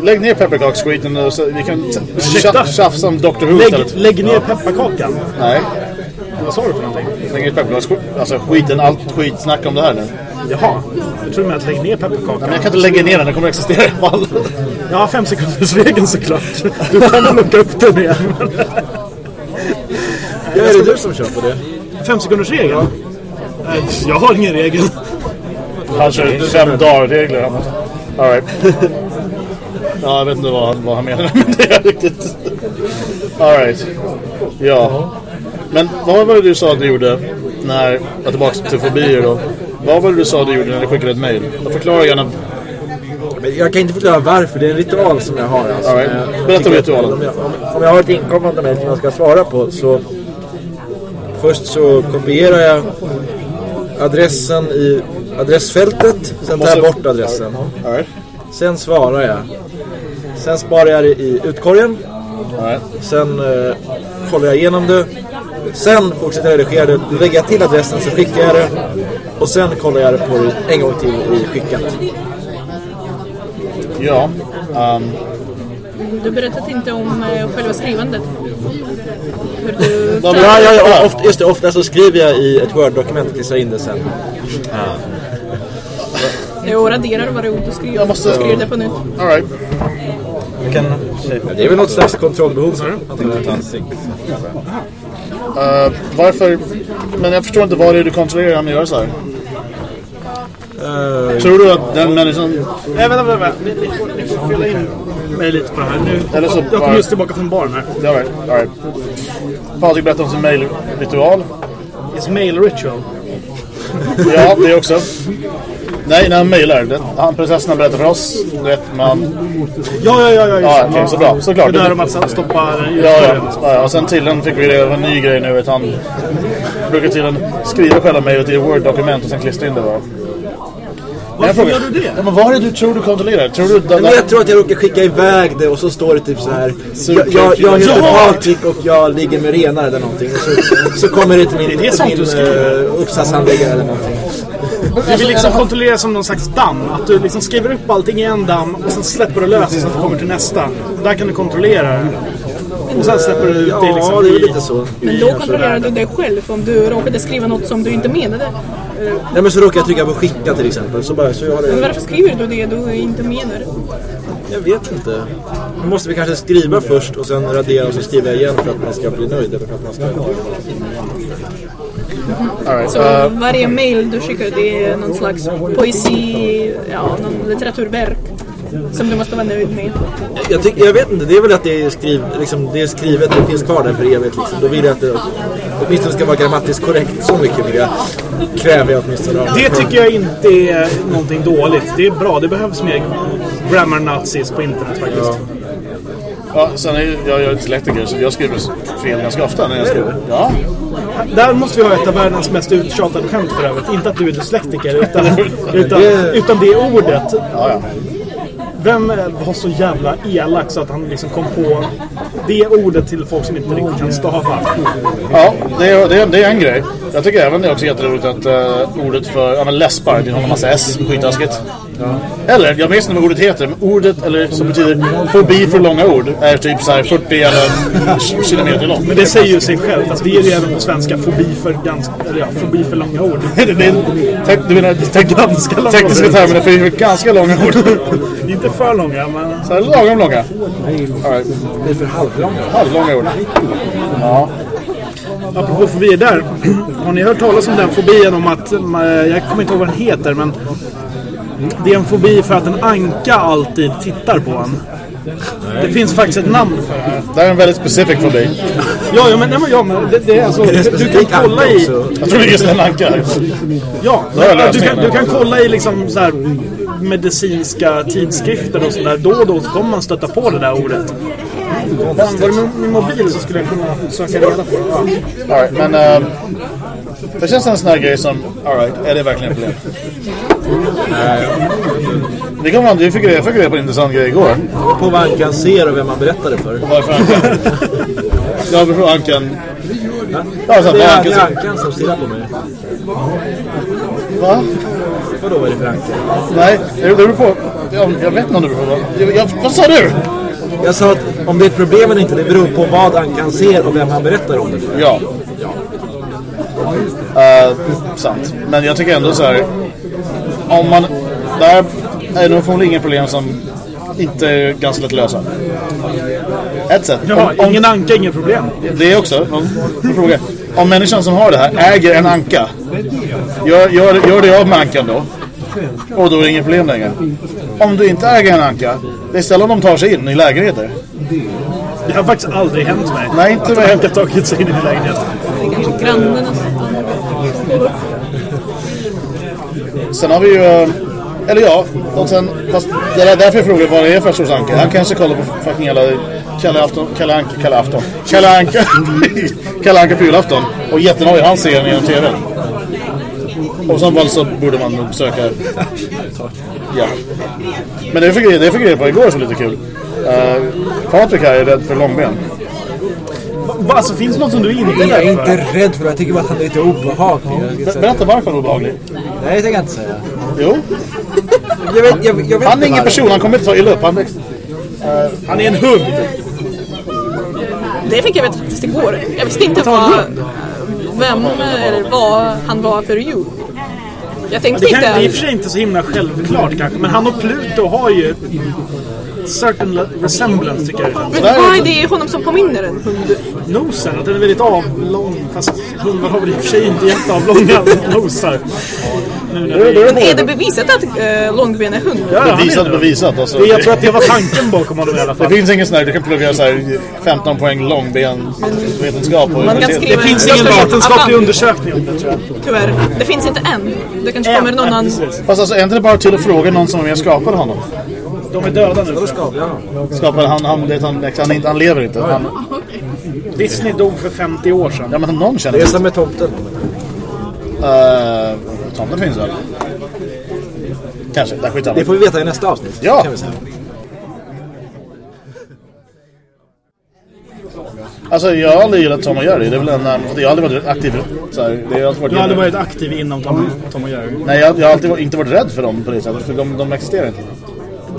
Lägg ner pepparkaksskiten och så vi kan tjafsa om Dr. Who Lägg, istället. lägg ner pepparkakan. Nej, Vad sa du för någonting? lägg ner pepparkaksskiten. Alltså skiten, allt skitsnack om det här nu. Jaha, jag tror med att lägg ner Men pepparkakan. jag kan inte lägga ner den, den kommer att existera i alla fall. Ja, fem sekunders regeln såklart. Du kan lucka upp den igen. Ja, är det du som kör på det? Fem sekunders regeln? Nej, Jag har ingen regel. Han kör fem dagar-regler. All right. [laughs] Ja, jag vet inte vad, han- vad han menar med det riktigt. All right. Ja. Men vad var det du sa att du gjorde när... Jag är tillbaka till fobier då. Vad var det du sa att du gjorde när du skickade ett mail? Jag förklarar gärna. Men Jag kan inte förklara varför, det är en ritual som jag har. Alltså. All right. Berätta om ritualen. Om jag, om, om jag har ett inkommande mejl som jag ska svara på så... Först så kopierar jag adressen i adressfältet. Sen tar jag bort adressen. Sen svarar jag. Sen sparar jag det i utkorgen. Sen eh, kollar jag igenom det. Sen fortsätter jag redigera det, lägger jag till adressen så skickar jag det. Och sen kollar jag det på det en gång till i skickat. Ja. ehm, Du berättade inte om eh, själva skrivandet. Hur du Ja, Ja, ja, ja ofta, just det, ofta så skriver jag i ett Word-dokument och klistrar in det sen. Jag raderar varje ord du skriver. Jag måste- och skriver det på nytt. all right. Kan... Det är väl något slags kontrollbehov. En cigg. Eh, varför? Men jag förstår inte vad det är du kontrollerar han gör så här. Eh, Tror du att den människan... Nej, vänta, vänta. Ni, ni, får, ni får fylla in mig lite på det här. Nu, Eller så jag bara- kom just tillbaka från baren här. All right, all right. Patrik berättade om sin mail-ritual. It's mail ritual. Ja, det också. Nej, när han mailar. det- Han, processen han berättar för oss. Vet, man... Ja, ja, ja. ja, Ja, det. okej, så bra. Såklart. Det där om att stoppa Ja, ja. ja, och sen tydligen fick vi reda på en ny grej nu. Att han brukar tydligen skriva själva mejlet i ett Word-dokument och sen klistra in det bara. Varför gör du det? Ja, men vad är det du tror du kontrollerar? Tror du... Men jag tror att jag råkar skicka iväg det och så står det typ så här. Jag, jag, jag heter! Patrik och jag ligger med renar eller någonting. Och så, så kommer det till min, Det min skriver. uh, uppsatshandläggare eller någonting. Du vill liksom kontrollera som någon slags damm. Att du liksom skriver upp allting i en damm och sen släpper du lös det så att du kommer till nästa. Där kan du kontrollera det. Och sen släpper du ut det Ja, liksom det är lite så. Men då kontrollerar du dig själv om du råkade skriva något som du inte menade. Nej men så råkar jag trycka på skicka till exempel. Så bara, så jag har Men det. varför skriver du det du inte menar? Jag vet inte. Nu måste vi kanske skriva först och sen radera och så skriver jag igen för att man ska bli nöjd. Eller för att man ska... Right. Så eh, varje mail du skickar det är någon slags poesi, ja, någon litteraturverk som du måste vara nöjd med. Jag, tycker, jag vet inte, det är väl att det är, skriv, liksom, det är skrivet och finns kvar där för evigt. Liksom. Då vill jag att det åtminstone ska vara grammatiskt korrekt. Så mycket vill jag, kräver jag åtminstone Det tycker jag inte är någonting dåligt. Det är bra. Det behövs mer grammar nazis på internet faktiskt. ja, sen är ju- jag, jag är dyslektiker så jag skriver fel ganska ofta när jag skriver. Ja. Där måste vi ha ett av världens mest uttjatade skämt för övrigt. Inte att du är dyslektiker, utan, [laughs] utan, Det- utan det ordet. Ja, ja. Vem var så jävla elak så att han liksom kom på det ordet till folk som inte riktigt kan stava? Ja, det är, det, är, det är en grej. Jag tycker även det är också jätteroligt att uh, ordet för ja, men läspar, det har en massa S, skittaskigt. Eller, jag minns inte vad ordet heter, men ordet, eller som betyder fobi för långa ord, är typ så här 40 eller kilometer långt. Men det säger ju sig självt. Alltså, det är ju även på svenska fobi för, ganska, eller ja, fobi för långa ord. [laughs] det är, te- du menar te- [laughs] Ganska långa tekniska ord. termer för ganska långa ord. [laughs] Inte för långa, men... Så här, lagom långa. All right. Det är för halvlånga. Halvlånga ord. Ja. Apropå fobier där. [clears throat] Har ni hört talas om den fobien om att... eh, Jag kommer inte ihåg vad den heter, men... Det är en fobi för att en anka alltid tittar på en. Det finns faktiskt ett namn för det här. Det här är en väldigt specifik fobi. Ja, ja men, nej, men, ja, men det, det är alltså... Du kan kolla i... Jag tror det är just en anka. Ja, jag du kan, du kan kolla i liksom så här medicinska tidskrifter och sådär. Då och då så kommer man stöta på det där ordet. Fan, var det min, min mobil så skulle jag kunna söka reda på det. Ja. All right, men ehm, det känns som en sån här grej som, all right, är det verkligen ett problem? Det kan man, vi fick reda, fick reda på en intressant grej igår. På vad ankan ser och vem man berättar det för. Varför ankan? Ja, varför ankan? Ja, så, Det är, ankan det ankan som stirrar på mig. Va? Vadå, vad är det för anka? Nej, det det beror på. Jag, jag vet inte om det beror på. Jag, jag, vad sa du? Jag sa att om det är ett problem eller inte, det beror på vad ankan ser och vem han berättar om det för. Ja. Eh, sant. Men jag tycker ändå så här. Om man... Det här är nog förmodligen inget problem som inte är ganska lätt att lösa. Ett sätt. Jaha, Om, om, ingen anka, inget problem. det är också om, en fråga. Om människan som har det här äger en anka. Gör, gör, gör det av med ankan då. Och då är det inget problem längre. Om du inte äger en anka. Det är sällan de tar sig in i lägenheter. Det har faktiskt aldrig hänt mig. Nej, inte Att mig. anka tagit sig in i min lägenhet. Det är kanske grannarna Sen har vi ju... Eller ja, och sen, fast det är därför jag frågar vad det är för sorts anka. Han kanske kollar på fucking hela Kalle Afton, Kalle Anka, Kalle Afton, Kalle Anka, [laughs] Kalle Anka på julafton. Och jättenöjd han ser den genom TV. Och som fall så borde man nog söka... Ja. Men det jag det fick jag reda på igår som lite kul. Uh, Patrik här är rädd för långben. Va, alltså, finns det något som du inte är Jag är rädd för? inte rädd för det. Jag tycker bara att han är lite obehaglig. Jag Berätta varför han är obehaglig. Nej, det tänker jag inte säga. Jo. Jag vet, jag, jag vet Han är inte ingen person, han kommer inte ta illa upp. Han, Han är en hund. Det fick jag veta faktiskt igår. Jag visste inte vad, vem eller vad han var för djur. Jag tänkte Det, kan, det är i och inte... för sig inte så himla självklart kanske, men han och Pluto har ju certain resemblance tycker jag. Men vad är det honom som påminner en hund? Nosen, att den är väldigt avlång, fast hundar har väl i och för sig inte jätteavlånga nosar. Men är det bevisat att äh, Långben är hund? ja, bevisat det. bevisat. Alltså. Det- Jag tror att det var tanken bakom honom i alla Det fall. finns ingen sån här, du kan plugga så här 15 poäng långben vetenskap på Man kan universitetet. skriva Det finns en ingen vetenskaplig undersökning om det tror jag. Tyvärr. Det finns inte än. Det kanske kommer någon annan... Fast alltså, är inte det bara till att fråga någon som är med och skapade honom? De är döda nu. Skapade han, han, det, han, han, inte- han lever inte. Han, Disney dog för 50 år sedan. ja men någon känner Det är som med tomten. Uh, tomten finns väl? Kanske, där skitsamma. Det får vi veta i nästa avsnitt. Ja. Alltså jag har aldrig gillat Tom och Jerry. Det är väl en, eh, jag har aldrig varit aktiv. Så här, det har alltid varit Du har aldrig varit aktiv inom Tom, Tom och Jerry. Nej, jag, jag har alltid inte varit rädd för dem på det sättet. För de, de existerar inte.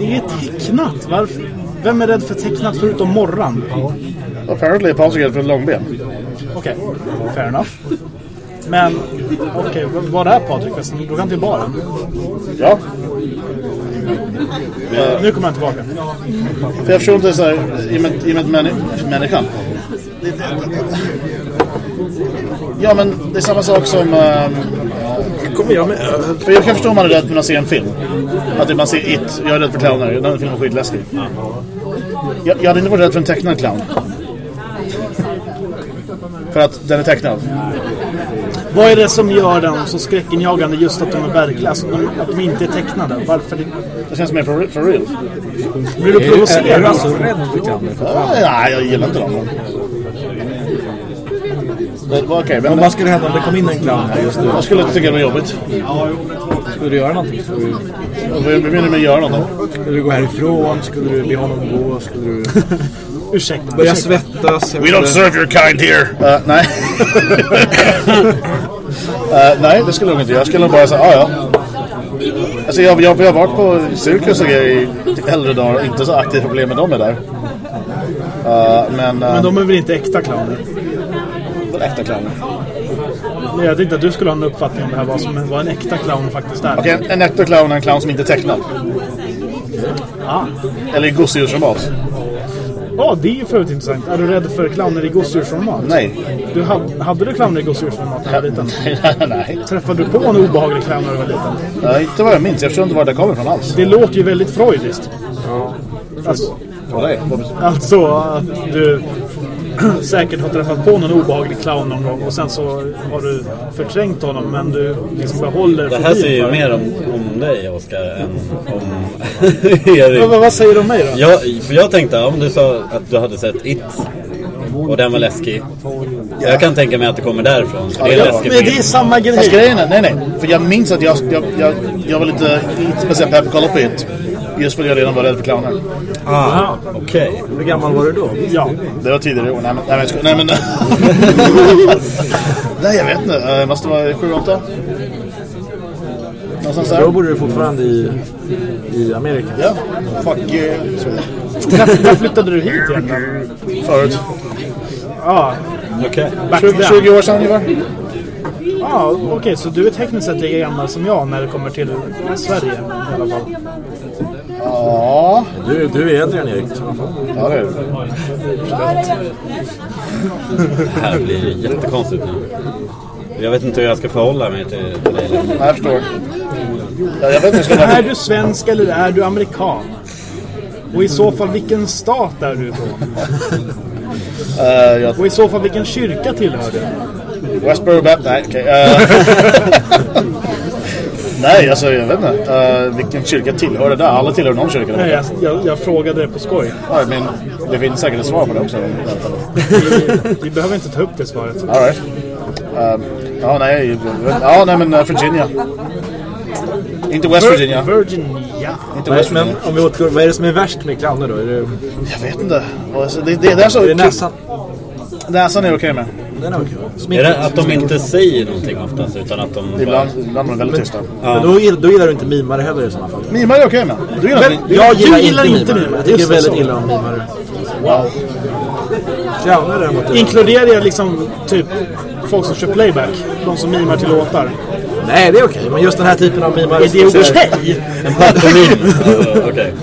Det är tecknat. Varför? Vem är rädd för tecknat förutom Morran? Apparently är rädd för långben. Okej, fair enough. Men, okej, vad vad är Patrik förresten? Drog han till baren? Ja, Nu kommer han tillbaka. för jag förstår inte så här, i och med, i och med människan. Det, det, ja, men det är samma sak som... ehm, Kommer jag med för jag kan förstå om man är rädd när man ser en film. Att man ser It, jag är rädd för clowner, den filmen är skitläskig. Jag, jag hade inte varit rädd för en tecknad clown. För att den är tecknad. Vad är det som gör dem så skräckinjagande just att de är verkliga? Alltså, de, att de inte är tecknade? Varför det? Det känns mer for, for real. Blir du Är, är, du provocerad? alltså rädd för clowner? Nej, jag gillar inte dem. Det var Okej, men Om vad skulle hända om det kom in en clown här just nu? jag skulle tycka det var jobbigt. Skulle du göra någonting? Skulle du, Vad menar du med att göra någonting? skulle du gå härifrån? Skulle du be honom gå? Skulle du [laughs] Ursäkta. börja ursäkta. svettas? We don't serve your kind here. Uh, nej. uh, [laughs] nej, det skulle jag inte göra. Jag skulle bara säga, ah, ja. Alltså jag, jag, jag har varit på cirkus och grejer i äldre dagar. Inte så aktivt problem med dem är där. Uh, men... Uh, Men de är väl inte äkta clowner? Äkta clowner. Nej, Jag tänkte att du skulle ha en uppfattning om det här vad, som, vad en äkta clown faktiskt är. Okej, en, en äkta clown är en clown som inte är tecknad. Ah. Eller i gosedjursformat. Ja, det är ju förut intressant. Är du rädd för clowner i gosedjursformat? Nej. Du hade, hade du clowner i gosedjursformat när du var liten? [laughs] nej. Träffade du på en obehaglig clown när du var liten? Uh, inte vad jag minns. Jag förstår inte var det kommer ifrån alls. Det låter ju väldigt freudiskt. Alltså, Vad det är. alltså att du [clears throat] säkert har träffat på någon obehaglig clown någon gång och sen så har du förträngt honom men du liksom behåller Det här säger ju mer om, om dig Oskar än om [laughs] Erik. Vad, vad, vad säger du om mig då? Jag, för jag tänkte, om du sa att du hade sett It och den var läskig. Jag kan tänka mig att det kommer därifrån. För det är Ja, Men det är samma Fast grej. grejen är, nej nej. För jag minns att jag, jag, jag, jag var lite, inte speciellt pepp kolla på It. Just för att jag redan var rädd för clowner. Ah, okej. Hur gammal var du då? Ja. Det var tidigare år. Nej men, nej men, jag nej, men [laughs] Nej jag vet inte. Uh, måste vara 7 8 Någonstans Då där. bor du fortfarande i, i Amerika. Ja. Fuck you. När, [laughs] flyttade du hit igen då? Förut. Ja, Okej. back 20, then. 20 år sedan ungefär. Ja, okej, så du är tekniskt sett lika gammal som jag när det kommer till Sverige i alla fall. Ja. Du, du är äldre än Erik i sådana fall. Ja det är det. Det här blir jättekonstigt nu. Jag vet inte hur jag ska förhålla mig till, dig. Nej jag förstår. Ja, jag vet inte ska Är du svensk eller är du amerikan? Och i så fall vilken stat är du ifrån? Uh, jag, Och i så fall vilken kyrka tillhör du? Westboro Baptist. Nej okej. Eh, [laughs] Nej alltså jag vet inte. Uh, vilken kyrka tillhör det där? Alla tillhör någon kyrka. Nej, jag, jag, jag frågade på skoj. Ja, men det finns säkert ett svar på det också. Vi, vi behöver inte ta upp det svaret. All right. Um, ja, nej. Ja, nej men uh, Virginia. Inte West Virginia. Virginia. Inte West Men Virginia. om vi återgår, vad är det som är värst med clowner då? Är det, Jag vet inte. Alltså, det, det, det är så är det näsan? Näsan är okej med. Den är det att de inte säger någonting oftast utan att de bara... Ibland, är de väldigt tysta. Men då, gill- då gillar du inte mimare heller i sådana fall. Mimar är okej med. Du gillar Men- inte Jag Du gillar, gillar inte inte mimare. mimare. Jag tycker Just väldigt så. illa om mimare. Wow. Inkluderar jag liksom typ folk som kör playback? De som mimar till låtar? Nej, det är okej. Men just den här typen av mimare Är det okej? [laughs] En pantomim? Okej.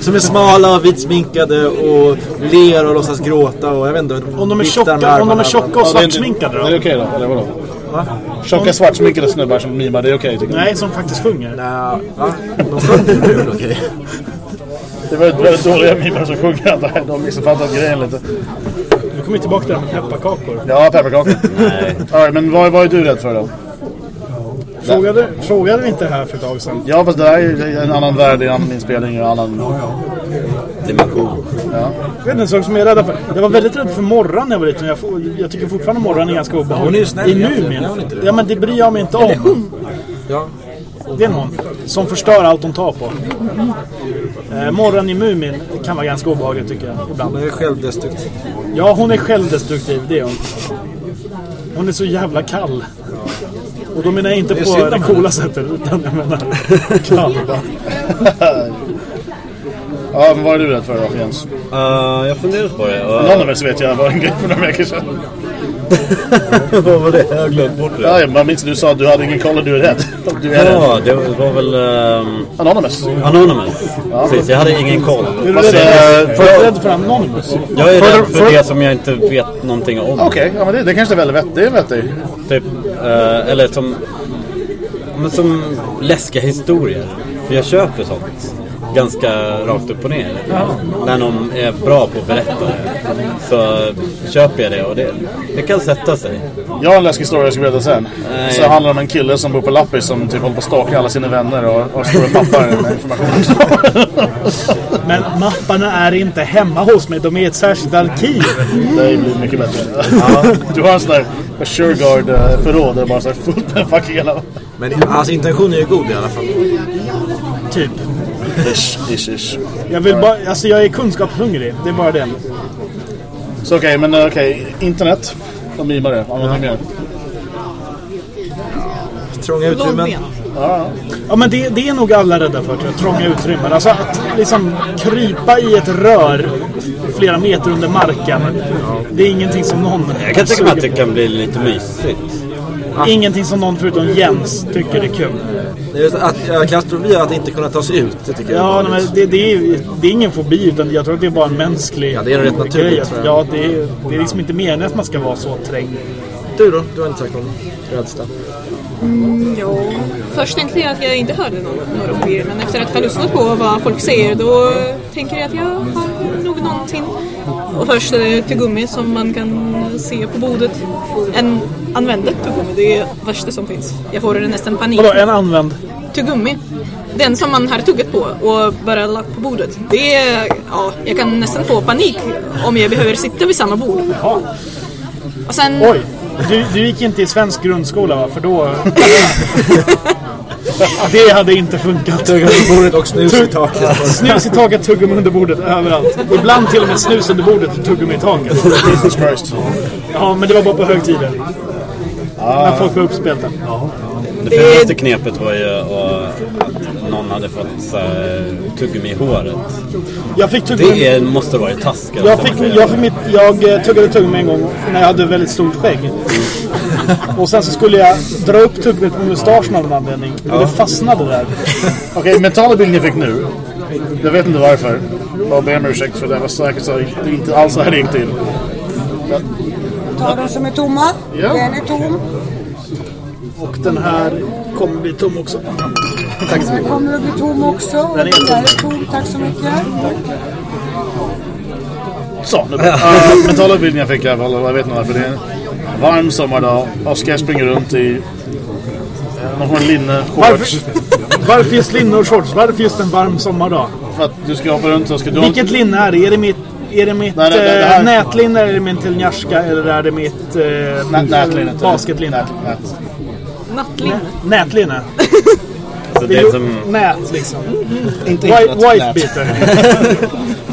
som är smala och vitsminkade och ler och låtsas gråta och jag vet inte. Om de är tjocka, om de är tjocka och Ja, det är- svartsminkade Är då? det okej då? Eller vadå? Va? Tjocka svartsminkade snubbar som mimar, det är okej tycker. Nej, som faktiskt sjunger. Nja, va? De sjunger [laughs] det väl okej. Det är väldigt, väldigt dåliga mimare som sjunger. De har missuppfattat grejen lite. Nu kommer vi tillbaka till det här med pepparkakor. Ja, pepparkakor. All right, men vad, vad är du rädd för då? Frågade, frågade vi inte det här för ett tag sedan? Ja, fast det här är en annan värld, en annan inspelning och en annan... Dimension. Ja. Jag vet inte, en sak som jag är rädd för. Jag var väldigt rädd för Morran när jag var liten. Jag, jag tycker fortfarande Morran är ganska obehaglig. Hon är ju snäll I Mumin. är hon det? Ja, men det bryr jag mig inte om. Ja. Det är någon som förstör allt hon tar på. Eh, Morran i Mumin kan vara ganska obehaglig tycker jag. Ibland. De är självdestruktiva. Ja, hon är självdestruktiv, det är hon. Hon är så jävla kall. Och då menar jag inte Det på det coola sättet, utan jag menar kall. ja, men vad är du rädd för då, Jens? Uh, jag funderar på det. och- Anonymous vet jag var en grej för några veckor sedan. Vad var det? Jag har glömt bort det. Ja, jag minns att du sa att du hade ingen koll och du är rädd. [laughs] Du är rädd. Ja, det var väl um, Anonymous. Anonymous. Precis, jag hade ingen koll. Är du rädd, du rädd för Anonymous? Jag är För- rädd för för- det som jag inte vet någonting om. Okej, ja men det, det kanske är väldigt vett, det är vettigt. Typ, eh, eller som, men som läskiga historier. För jag köper sånt ganska rakt upp och ner. När någon är bra på att berätta det så köper jag det och det, det kan sätta sig. Jag har en läskig historia jag ska berätta sen. Nej. Så det handlar om en kille som bor på Lappis som typ håller på att stalka alla sina vänner och har stora mappar med information. [laughs] Men mapparna är inte hemma hos mig, de är i ett särskilt arkiv. Det blir mycket bättre. [laughs] Du har en sån där Sureguard-förråd där bara så här fullt med fucking hela... Men alltså intentionen är ju god i alla fall. Typ. Ish, ish, ish. Jag vill bara, alltså jag är kunskapshungrig, det är bara det. Så okej, men eh, okej. Internet. De mimar det. Någonting mer? Trånga utrymmen. Långben. Ja men det, det är nog alla rädda för, tror jag. Trånga utrymmen. Alltså att liksom krypa i ett rör flera meter under marken. Det är ingenting som någon... Jag kan tänka mig att det kan bli lite mysigt. Ingenting som någon förutom Jens tycker är kul. Att, ja, klaustrofobi är att inte kunna ta sig ut. Det tycker jag är Ja, obehagligt. men det, det, är, det är ingen fobi, utan jag tror att det är bara en mänsklig Ja, det är rätt naturligt, jag. Ja, det är, det är liksom inte meningen att man ska vara så trängd. Du då? Du har inte sagt någon rädsla? Ja. Först tänkte jag att jag inte hörde någon, några fobier men efter att ha lyssnat på vad folk säger då tänker jag att jag har nog någonting. Och först är det tuggummi som man kan se på bordet. En använd tuggummi, det är det värsta som finns. Jag får nästan panik. Vadå, en använd? Tuggummi. Den som man har tuggat på och bara lagt på bordet. Det är, ja, jag kan nästan få panik om jag behöver sitta vid samma bord. Jaha. Och sen... Oj, du, du gick inte i svensk grundskola va? För då... [laughs] det hade inte funkat. Tugga under bordet och snus i taket. Snus i taket, tuggummi under bordet, överallt. Ibland till och med snus under bordet och tuggummi i taket. Jesus Christ. Ja, men det var bara på högtider. När folk var uppspelta. Det finaste knepet var ju att någon hade fått så här, tuggummi i håret. Jag fick tuggummi... Det är, måste vara taskigt. Jag, fick, jag, fick mitt, jag eh, tuggade tuggummi en gång när jag hade väldigt stort skägg. Och sen så skulle jag dra upp tuggummit på mustaschen av någon anledning. Och det fastnade där. [laughs] Okej, mentala bilden jag fick nu. Jag vet inte varför. Jag ber om ursäkt för det var säkert så det inte alls så här det gick till. Ta de som är tomma. Ja. Den är tom. Och den här kommer bli tom också. Den kommer att bli tom också. Och Den den är där är tom. Tack så mycket. Så, nu. Uh, mentala bilden jag fick i alla fall, jag vet inte varför. Det är en varm sommardag. Oskar springer runt i eh, någon form av linneshorts. Varför, varför just linne och shorts? Varför just en varm sommardag? För att du ska hoppa runt och ska... Du Vilket linne är det? Är det mitt, är det mitt Nej, nej, nej, det eh, här- nätlinne, är det min telnjaska eller är det mitt eh, Nät- basketlinne? Nät, nät. Nattlinne. Nätlinne. Så Det är som... nät liksom. Inte Wife, internet, wife nät. beater.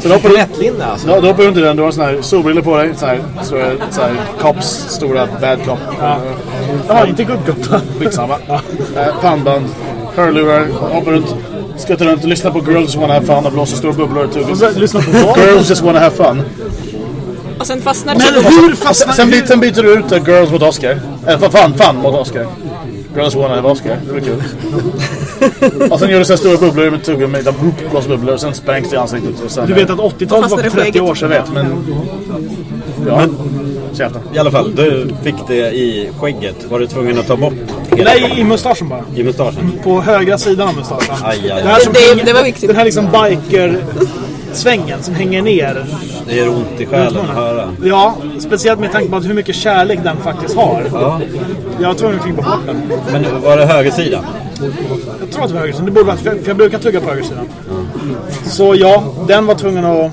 [laughs] Så då du Nätlinne alltså. Ja, då hoppar du runt i den. Du har sån här solbrillor på dig. Så här, så så här cops, stora bad cop. Ja. Ja, inte good cop. Skitsamma. Eh, pannband, hörlurar, hoppar runt. Skuttar runt och lyssnar på Girls Just Wanna Have Fun och blåser stora bubblor i Och tugget. så lyssna på vad? Girls Just Wanna Have Fun. Och sen fastnar Men hur Sen, fastnar... sen, byter, sen byter du ut uh, Girls mot Oscar. Eller uh, Fun, Fun mot Oscar. Girls Have Oscar. Det blir kul. [laughs] och sen gör du så stora bubblor med tuggummi. De blåser bubblor och sen sprängs det i ansiktet. Och sen, Du vet att 80-talet var Fastnar för det 30 skägget? år sedan. Vet, men... Ja. Käften. I alla fall, du fick det i skägget. Var du tvungen att ta bort hela Nej, i mustaschen bara. i mustaschen? På högra sidan av mustaschen. Aj, aj, aj. Det, här som Det- det var viktigt. Den här liksom biker-svängen som hänger ner. Det gör ont i själen att höra. Ja, speciellt med tanke på att hur mycket kärlek den faktiskt har. Ja. Jag var tvungen att klippa bort den. Men var det högersidan? Jag tror att det var högersidan. Det borde vara, för jag brukar tugga på högersidan. Så ja, den var tvungen att...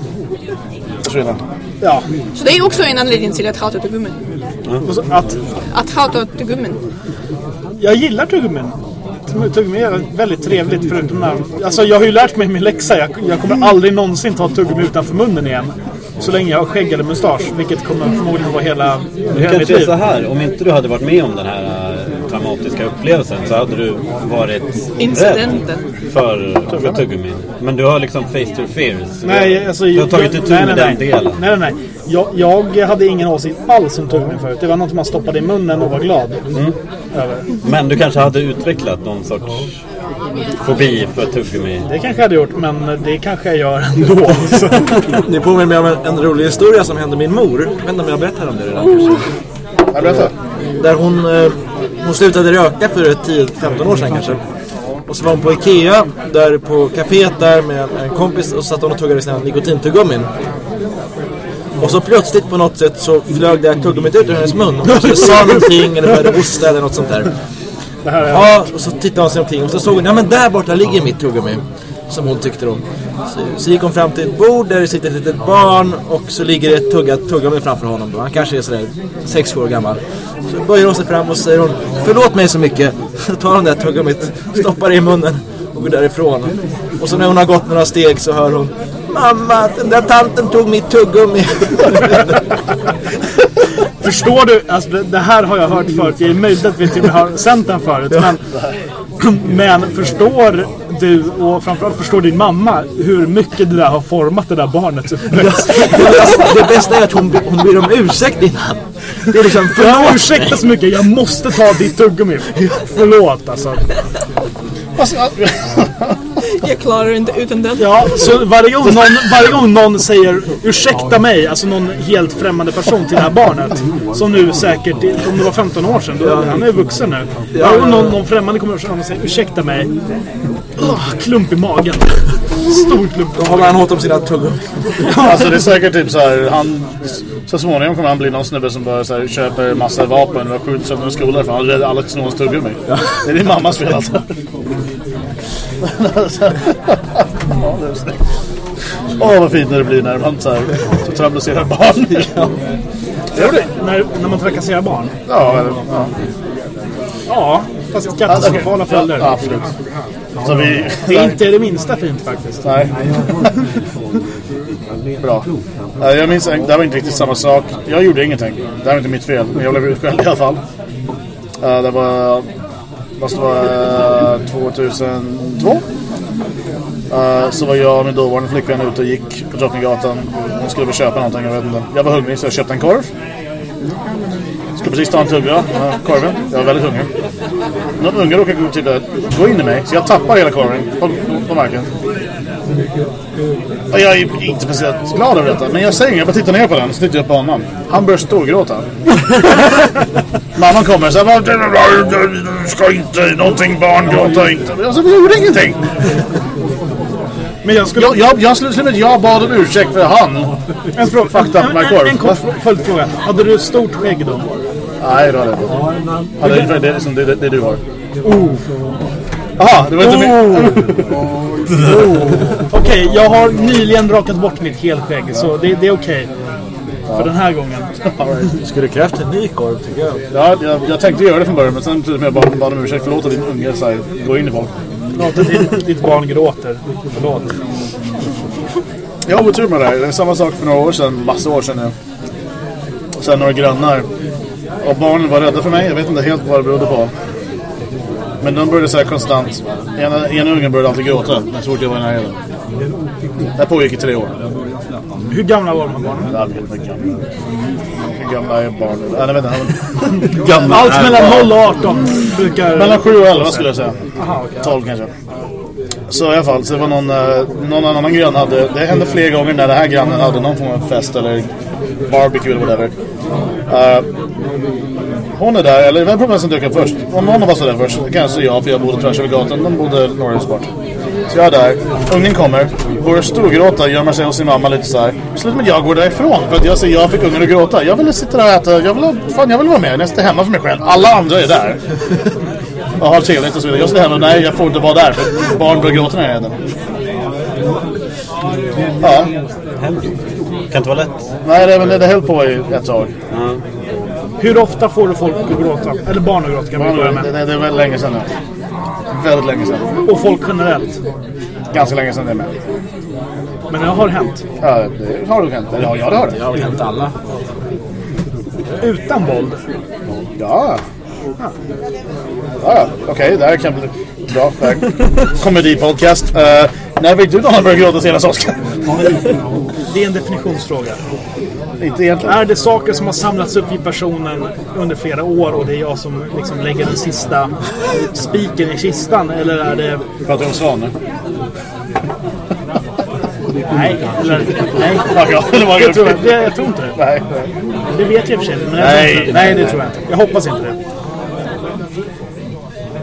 Försvinna. Ja, Så det är också en anledning till att hata tuggummin. så att Att hata tuggummin. jag gillar tuggummin. Tuggummi är väldigt trevligt förutom när... Alltså jag har ju lärt mig min läxa. Jag, jag kommer aldrig någonsin ta tuggummi utanför munnen igen. Så länge jag har skägg eller mustasch. Vilket kommer förmodligen vara hela, hela mitt Kanske är liv. så här, om inte du hade varit med om den här traumatiska upplevelsen så hade du varit Incidenten. rädd för, för tuggummin. Men du har liksom face to fears. Nej, alltså... du har tagit jag- itu med nej, den nej. delen. Nej, nej, nej. Jag, jag hade ingen åsikt alls om tuggummi förut. Det var något man stoppade i munnen och var glad Mm. över. Men du kanske hade utvecklat någon sorts fobi för tuggummi. Det kanske jag hade gjort, men det kanske jag gör ändå. [laughs] [laughs] Ni påminner mig om en, en rolig historia som hände min mor. Jag vet inte om jag berättar om det redan kanske. Jag berättar. Där hon, eh, hon slutade röka för 10-15 år sedan kanske. Och så var hon på Ikea, där på kaféet där med en kompis och så satt hon och tuggade sina nikotintugummin. Och så plötsligt på något sätt så flög det tuggummit ut ur hennes mun. Hon sa någonting eller började hosta eller något sånt där. Ja, och så tittade hon sig omkring och så såg hon, ja men där borta ligger mitt tuggummi. Som hon tyckte då. Så, så gick hon fram till ett bord där det sitter ett litet barn och så ligger det ett tuggat tuggummi framför honom då. Han kanske är sådär 6-7 år gammal. Så böjer hon sig fram och säger hon, förlåt mig så mycket. Så [laughs] tar hon det här tuggummit, stoppar det i munnen och går därifrån. Och så när hon har gått några steg så hör hon Mamma, den där tanten tog mitt tuggummi. [laughs] Förstår du? Alltså, det, det här har jag hört förut. Det är möjligt att vi till och med har sänt den förut. Men, [laughs] [clears throat] men förstår du och framförallt förstår din mamma hur mycket det där har format det där barnets [laughs] uppväxt? det bästa är att hon, hon ber om ursäkt innan. Det är liksom, Jag förlåt. ursäkta så mycket, jag måste ta ditt tuggummi. Förlåt alltså. [laughs] [laughs] Jag klarar inte utan den. Ja, så varje gång, någon, varje gång någon säger ursäkta mig, alltså någon helt främmande person till det här barnet. Som nu säkert, om det var 15 år sedan, då, han är vuxen nu. Varje gång någon, någon främmande kommer fram och säger ursäkta mig. Åh, klump i magen. Stor klump. Då håller han åt om sina tuggummi. [laughs] Alltså det är säkert typ så här, han... Så småningom kommer han bli någon snubbe som bara så här, köper massa vapen och skjuter sönder en skola för han räddar alla till snålens tuggummi. Det är din mammas fel alltså. Ja, det är snyggt. Åh vad fint när det blir när man så här, så traumatiserar barn. Gör det? När, när man trakasserar barn? Ja, eller, ja. Ja, fast katastrofala följder. Ja, absolut. Så vi... Det är inte det minsta fint faktiskt. Nej. Bra. Jag minns, det var inte riktigt samma sak. Jag gjorde ingenting. Det här var inte mitt fel. Men jag blev utskälld i alla fall. Det var... Måste vara 2002. Uh, Så var jag och min dåvarande flickvän ute och gick på Drottninggatan. Hon skulle väl köpa någonting, jag vet inte. Jag var hungrig så jag köpte en korv. Skulle precis ta en tugga av korven. Jag var väldigt hungrig. Någon unge råkade gå, typ, gå in i mig, så jag tappar hela korven på, på marken. Och jag är inte speciellt glad över detta, men jag säger inget. Jag bara tittar ner på den, så tittar jag på honom. Han börjar storgråta. [laughs] Mamman kommer och säger Du ska inte, någonting barn gråta inte. Jag sa, vi gjorde ingenting. Men jag skulle... Jag, jag, jag, slutet, jag bad om ursäkt för han. En, fråga, Fucked up my en, kort följdfråga. Hade du stort skägg då? Nej, det hade jag inte. Det är det, det, det, det du har. Jaha, det var inte min... Okej, jag har nyligen rakat bort mitt helskägg så det, det är okej. För den här gången. Skulle krävt en ny korv tycker jag. Ja, jag, jag tänkte göra det från början, men sen när jag bad, bad om ursäkt, förlåt att din unge så här, gå in i folk. Låter ditt, ditt barn gråter. Förlåt. Jag har otur med det här. Det är samma sak för några år sedan, massa år sedan nu. Sen några grannar. Och barnen var rädda för mig. Jag vet inte helt vad det berodde på. Men de började säga konstant. Ena, ena ungen började alltid gråta så fort jag var i närheten. Det här pågick i tre år. Hur gamla var de här barnen? Jag vet inte gamla. Hur gamla är barnen? Nej, jag vet inte. Gamla Allt mellan barn. 0 och 18 brukar... Mellan 7 och 11 skulle jag säga. Aha, okej. 12 kanske. Så i alla fall, så det var någon, eh, någon annan granne hade, det hände flera gånger när den här grannen hade någon form av fest eller barbecue eller whatever. Eh, hon är där, eller vem var det som dök upp först? Om någon av oss var där först, kanske jag för jag bodde tvärs över gatan, de bodde några hus bort. Så jag är där, ungen kommer, börjar storgråta, gömmer sig hos sin mamma lite så här. Sluta med jag går därifrån för att jag säger jag fick ungen att gråta. Jag ville sitta där och äta, jag ville, fan jag vill vara med, jag sitter hemma för mig själv. Alla andra är där. Och har trevligt och så vidare. Jag sitter hemma och nej jag får inte vara där för barn börjar gråta när jag är där. Ja, Kan inte vara lätt. nej det, det, det höll på i ett tag. Hur ofta får du folk att gråta? Eller barn att gråta kan vi börja Det, med. det, det är väldigt länge sedan nu. Väldigt länge sedan. Och folk generellt. Ganska länge sedan det med. Men det har hänt. Ja, det har hänt. Ja, ja, det har det. Det har hänt alla. Utan våld. Ja. Ja, ja. okej, det här kan bli bra. Komedipodcast. Uh, när fick du att börja gråta senast, Oskar? Det är en definitionsfråga. Inte egentligen. Är det saker som har samlats upp i personen under flera år och det är jag som liksom lägger den sista spiken i kistan? Eller är det... Pratar du om svan nu? Nej, eller... Nej. [laughs] Jag tror, det, jag tror inte det. Nej. Det vet jag i och för sig. Men jag Nej, det. nej, nej, det tror jag inte. Jag hoppas inte det.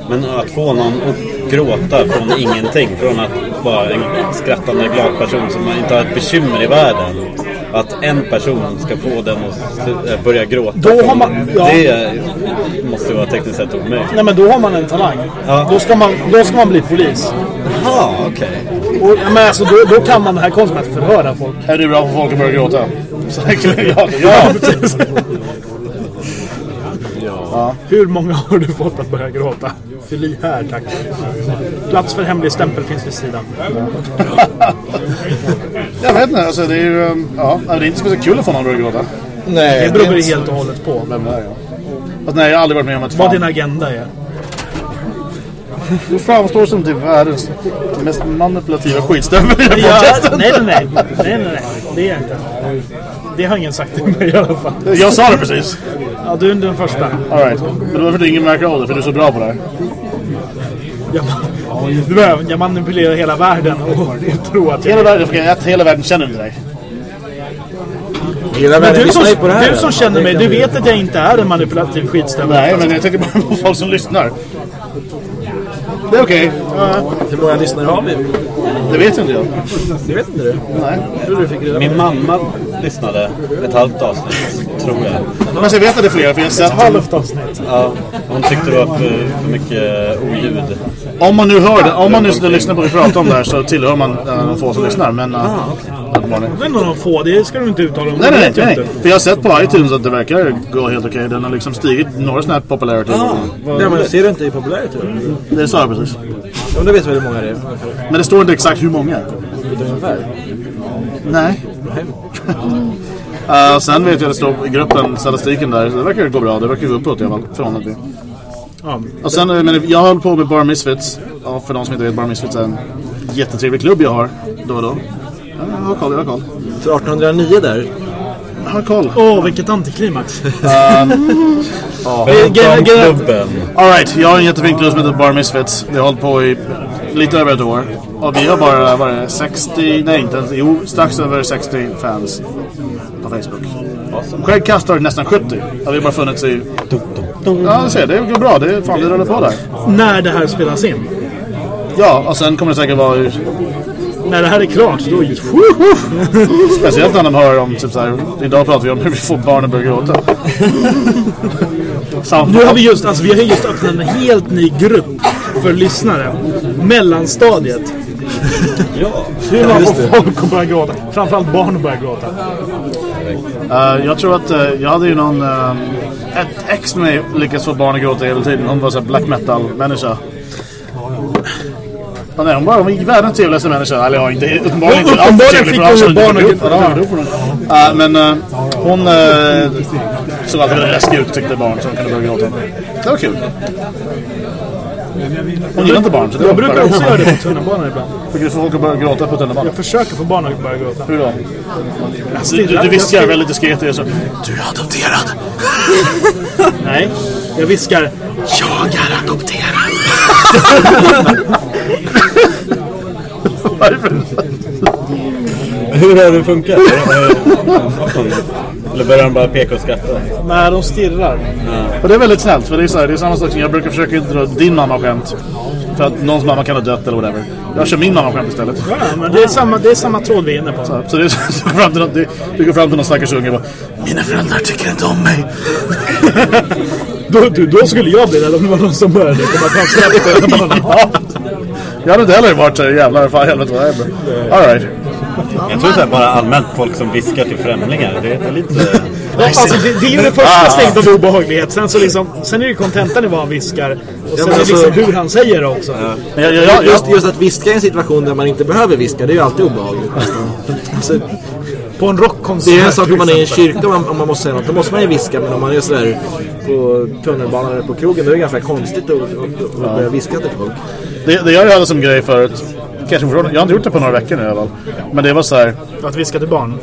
Men att få någon att gråta från ingenting, från att vara en skrattande glad person som inte har ett bekymmer i världen. Att en person ska få den att äh, börja gråta. Då har man- ja. Det måste vara tekniskt sett omöjligt. Nej, men då har man en talang. Ja. Då, ska man, då ska man bli polis. Jaha, okej. Och, ja, men alltså, då, då kan man det här konceptet att förhöra folk. Är du bra på folk att börja gråta? Så [laughs] ja, ja, precis. Hur många har du fått att börja gråta? Fyll i här, tack. Plats för hemlig stämpel finns vid sidan. [laughs] Jag vet inte, alltså det är ju... um, Ja, det är inte speciellt kul att få någon att börja gråta. Nej, Det beror inte- helt och hållet på. Det är, ja. Nej, jag har aldrig varit med om att Vad fan... din agenda är. Du framstår som typ världens mest manipulativa skitstövel i den Ja, nej, nej, nej, nej, nej, nej. Det är jag inte. Det har ingen sagt till mig i alla fall. Jag sa det precis. Ja, du är den första. All right. Men det var för att ingen märker av det, för du är så bra på det här. Jag, behöver, jag manipulerar hela världen och, och tror att jag... Hela världen, att hela världen känner inte dig. Hela världen du som, på det här. du som känner mig, du vet att jag inte är en manipulativ skitstövel. Nej, men jag tänker bara på folk som lyssnar. Det är okej. Hur många lyssnare har vi? Det vet inte jag. Det vet inte du. Nej. Du fick reda Min mamma lyssnade ett halvt avsnitt, tror jag. Men alltså, jag vet att det är fler, för jag har sett... Halvt avsnitt. Ja, hon tyckte det var för, för mycket oljud. Om man nu hör det, om man nu skulle lyssna på det vi pratar om där så tillhör man de få som lyssnar. Men... Uh, uppenbarligen. Men någon få, det ska du inte uttala om. Nej, Det nej, nej, nej. För jag har sett på iTunes att det verkar gå helt okej. Den har liksom stigit några snabbt popularity. Nej, men ser du inte i popularity då? Det sa jag precis. Ja, då vet vi hur många det är. Men det står inte exakt hur många. Ungefär. Nej. Uh, [laughs] sen vet jag att det står i gruppen, statistiken där, det verkar gå bra. Det verkar gå uppåt i alla fall. Från att vi. Ja, Och sen, eh, men jag håller på med Bar Misfits. Ja, för de som inte vet, Bar Misfits är en jättetrevlig klubb jag har då och då. Har koll, jag har koll. Så 1809 där. Jag har koll. Åh, vilket antiklimax. [laughs] Klubben. Alright, jag har en jättefin klubb som heter Bar Misfits. Det har hållit på i lite över ett år. Och vi har bara, vad är det, 60, nej inte ens, jo, strax över 60 fans på Facebook. Själv kastar nästan 70. Har vi bara funnits i... Ja, du ser, det går bra. Det är fan, vi rullar på där. När det här spelas in. Ja, och sen kommer det säkert vara... När det här är klart, då... Speciellt när de hör om, typ såhär, idag pratar vi om hur vi får barnen börja gråta. Nu har vi just, alltså vi har just öppnat en helt ny grupp för lyssnare. Mellanstadiet. Ja. Hur man får folk att börja gråta. Framförallt barn att börja gråta. Eh, jag tror att eh, jag hade ju någon... eh, ett ex med mig lyckades få barn att gråta hela tiden. Hon var så här black metal-människa. Ja, nej, hon hon var världens trevligaste människa. Eller ja, inte, uppenbarligen inte alltför trevlig, för annars hon hade barn inte och- dykt upp. Ja, ja, Men eh, hon uh, såg alltid väldigt läskig ut tyckte barn som kunde börja gråta. Det var kul. Hon gillar inte barn. Så det Jag brukar bara- också göra det på tunnelbanan ibland. Brukar du få folk att börja gråta på tunnelbanan? Jag försöker få barn att börja gråta. Hur då? Alltså, Du, du, du viskar väldigt diskret. och så, Du är adopterad. [laughs] Nej, jag viskar. Jag är adopterad. [laughs] Hur har det funkat? Eller börjar de bara peka och skratta? När de stirrar. Och det är väldigt snällt. För det är, så här, det är samma sak som jag brukar försöka inte dra din mamma-skämt. För att någons mamma kan ha dött eller whatever. Jag kör min mamma-skämt istället. Ja, men det är samma, det är samma tråd vi är inne på. Så, så det är [laughs] så fram till det, du går fram till någon stackars unge och bara Mina föräldrar tycker inte om mig. [laughs] Då, du, då skulle jag bli det om det var någon som började komma fram. [laughs] Jag hade inte heller varit så jävlar fan helvete vad det är. All right. Jag tror så här, bara allmänt folk som viskar till främlingar. Det är lite... Alltså, det, det är ju det första steget av obehaglighet. Sen, så liksom, sen är det ju kontentan i vad han viskar. Och sen är det liksom alltså- hur han säger det också. Men jag, jag, Just, just att viska i en situation där man inte behöver viska, det är ju alltid obehagligt. Alltså, På en rockkonsert. det är en sak om man är i en kyrka om man, om man måste säga något, då måste man ju viska. Men om man är sådär på tunnelbanan eller på krogen, då är det ganska konstigt att, att, att börja viska till folk. det, det jag hade som grej förut. Kanske jag har inte gjort det på några veckor nu i alla fall. Men det var så här. Att viska till barn.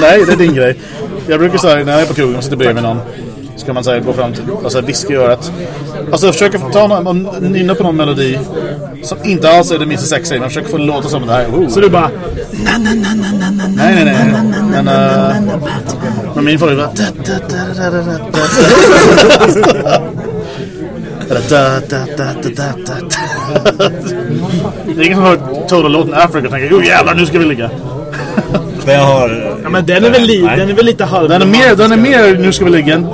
Nej, det är din grej. Jag brukar säga när jag är på krogen och sitter bredvid någon. Ska man säga gå fram till, alltså viska i örat. Alltså jag försöker ta någon, nynna på någon melodi. Som inte alls är det minsta sexiga. Man försöker få det låta som det här. Oh. Så du bara... Nej, nej, nej. Men, uh, men min favorit var... da, da, da, da, da. Det är ingen som har hört Total-låten Africa och tänker Jo jävlar nu ska vi ligga. Det har... Ja, men den är väl, li, den är väl lite halv... Den är mer, den är mer nu ska vi ligga än...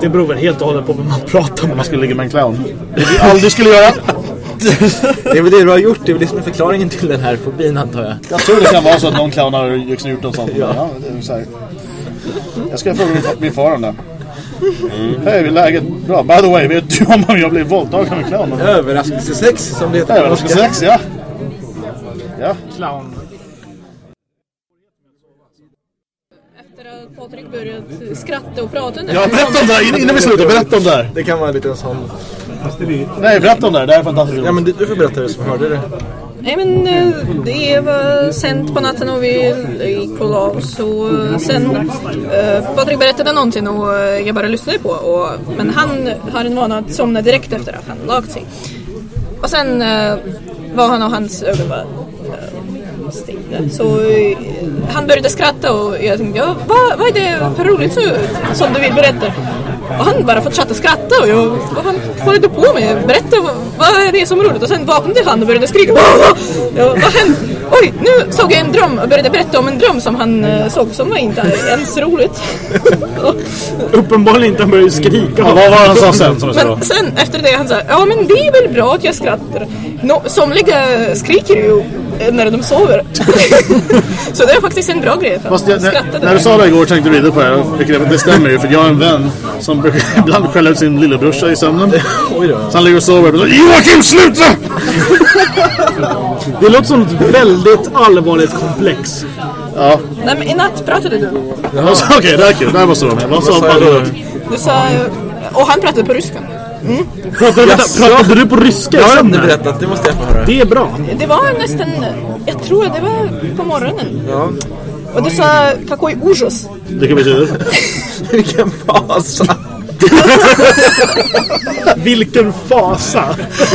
Det beror väl helt och hållet på vem man pratar med. Man skulle ligga med en clown. Det vi aldrig skulle göra. Det är väl det du har gjort, det är väl det som är förklaringen till den här fobin antar jag. Jag tror det kan vara så att någon clown har gjort något sånt. Ja. det är så här. Jag ska fråga min far om det. Hej, är läget bra? By the way, vet du om jag blev våldtagen av en clown? Överraskelsesex som det heter. Överraskningssex, ja. Ja. Clown. Efter att Patrik börjat skratta och prata under Ja, berätta om det här innan vi slutar. Berätta om det här. Det kan vara en liten sån... Nej, berätta om det här. Det här är fantastiskt. Ja men du, du får berätta det som hörde det. Nej men eh, det var sent på natten och vi eh, gick och la oss och eh, sen eh, Patrik berättade någonting och jag bara lyssnade på och, men han har en vana att somna direkt efter att han lagt sig. Och sen eh, var han och hans ögon var eh, stängda. Så eh, han började skratta och jag tänkte, ja, vad, vad är det för roligt så, som du vill berätta? Och han bara fortsatte skratta och, jag, och han håller på med berätta vad, är det som är roligt? Och sen vaknade han och började skrika. Ja, vad hände? Oj, nu såg jag en dröm och började berätta om en dröm som han eh, såg som var inte ens roligt. [laughs] Uppenbarligen inte, han börjar ju skrika. Ja, vad var han sa sen som? Men sen efter det han sa, ja men det är väl bra att jag skrattar. No, somliga skriker ju när de sover. [laughs] så det är faktiskt en bra grej att han Fast jag, när, när du sa det igår tänkte jag vidare på det här. Vilket det, det stämmer ju. För jag har en vän som brukar [laughs] ibland skälla ut sin lillebrorsa i sömnen. Oj då. Så han ligger och sover och så, Joakim sluta! [laughs] Det låter som ett väldigt allvarligt komplex. Ja, Nej men i natt pratade du. okej det här är kul. Det här måste du vara med. Vad sa sa du? Du sa, eh, och han pratade på ryska. Pratade, vänta, pratade du på ryska i Jag har inte sömnen? berättat, det måste jag få höra. Det är bra. Det var nästan, jag tror det var på morgonen. Ja. Och du sa какой ужас. Det kan betyda. Vilken fasa. [laughs] Vilken fasa.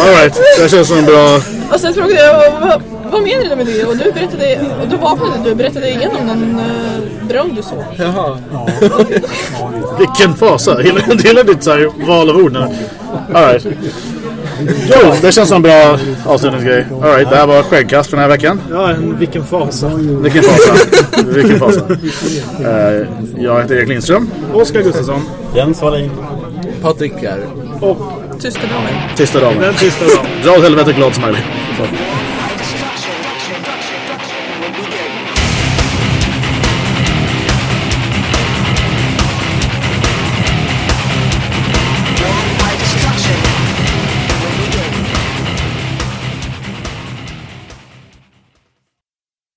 Alright, det känns som en bra... Och sen frågade jag, vad, vad menar du med det? Och du berättade, och du vaknade, du berättade igenom någon uh, dröm du såg. Jaha. Vilken fasa. Hela, hela ditt så här, val av ord. Alright. Jo, det känns som en bra avslutningsgrej. Alright, det här var skäggkast för den här veckan. Ja, en, vilken fasa. Vilken fasa. Vilken fasa. Eh, jag heter Erik Lindström. Oskar Gustafsson. Jens Wallin. Patrik Pierre. Och Tysta damer. Sista dagen. den sista dagen. Dra åt helvete glad smiley. Så.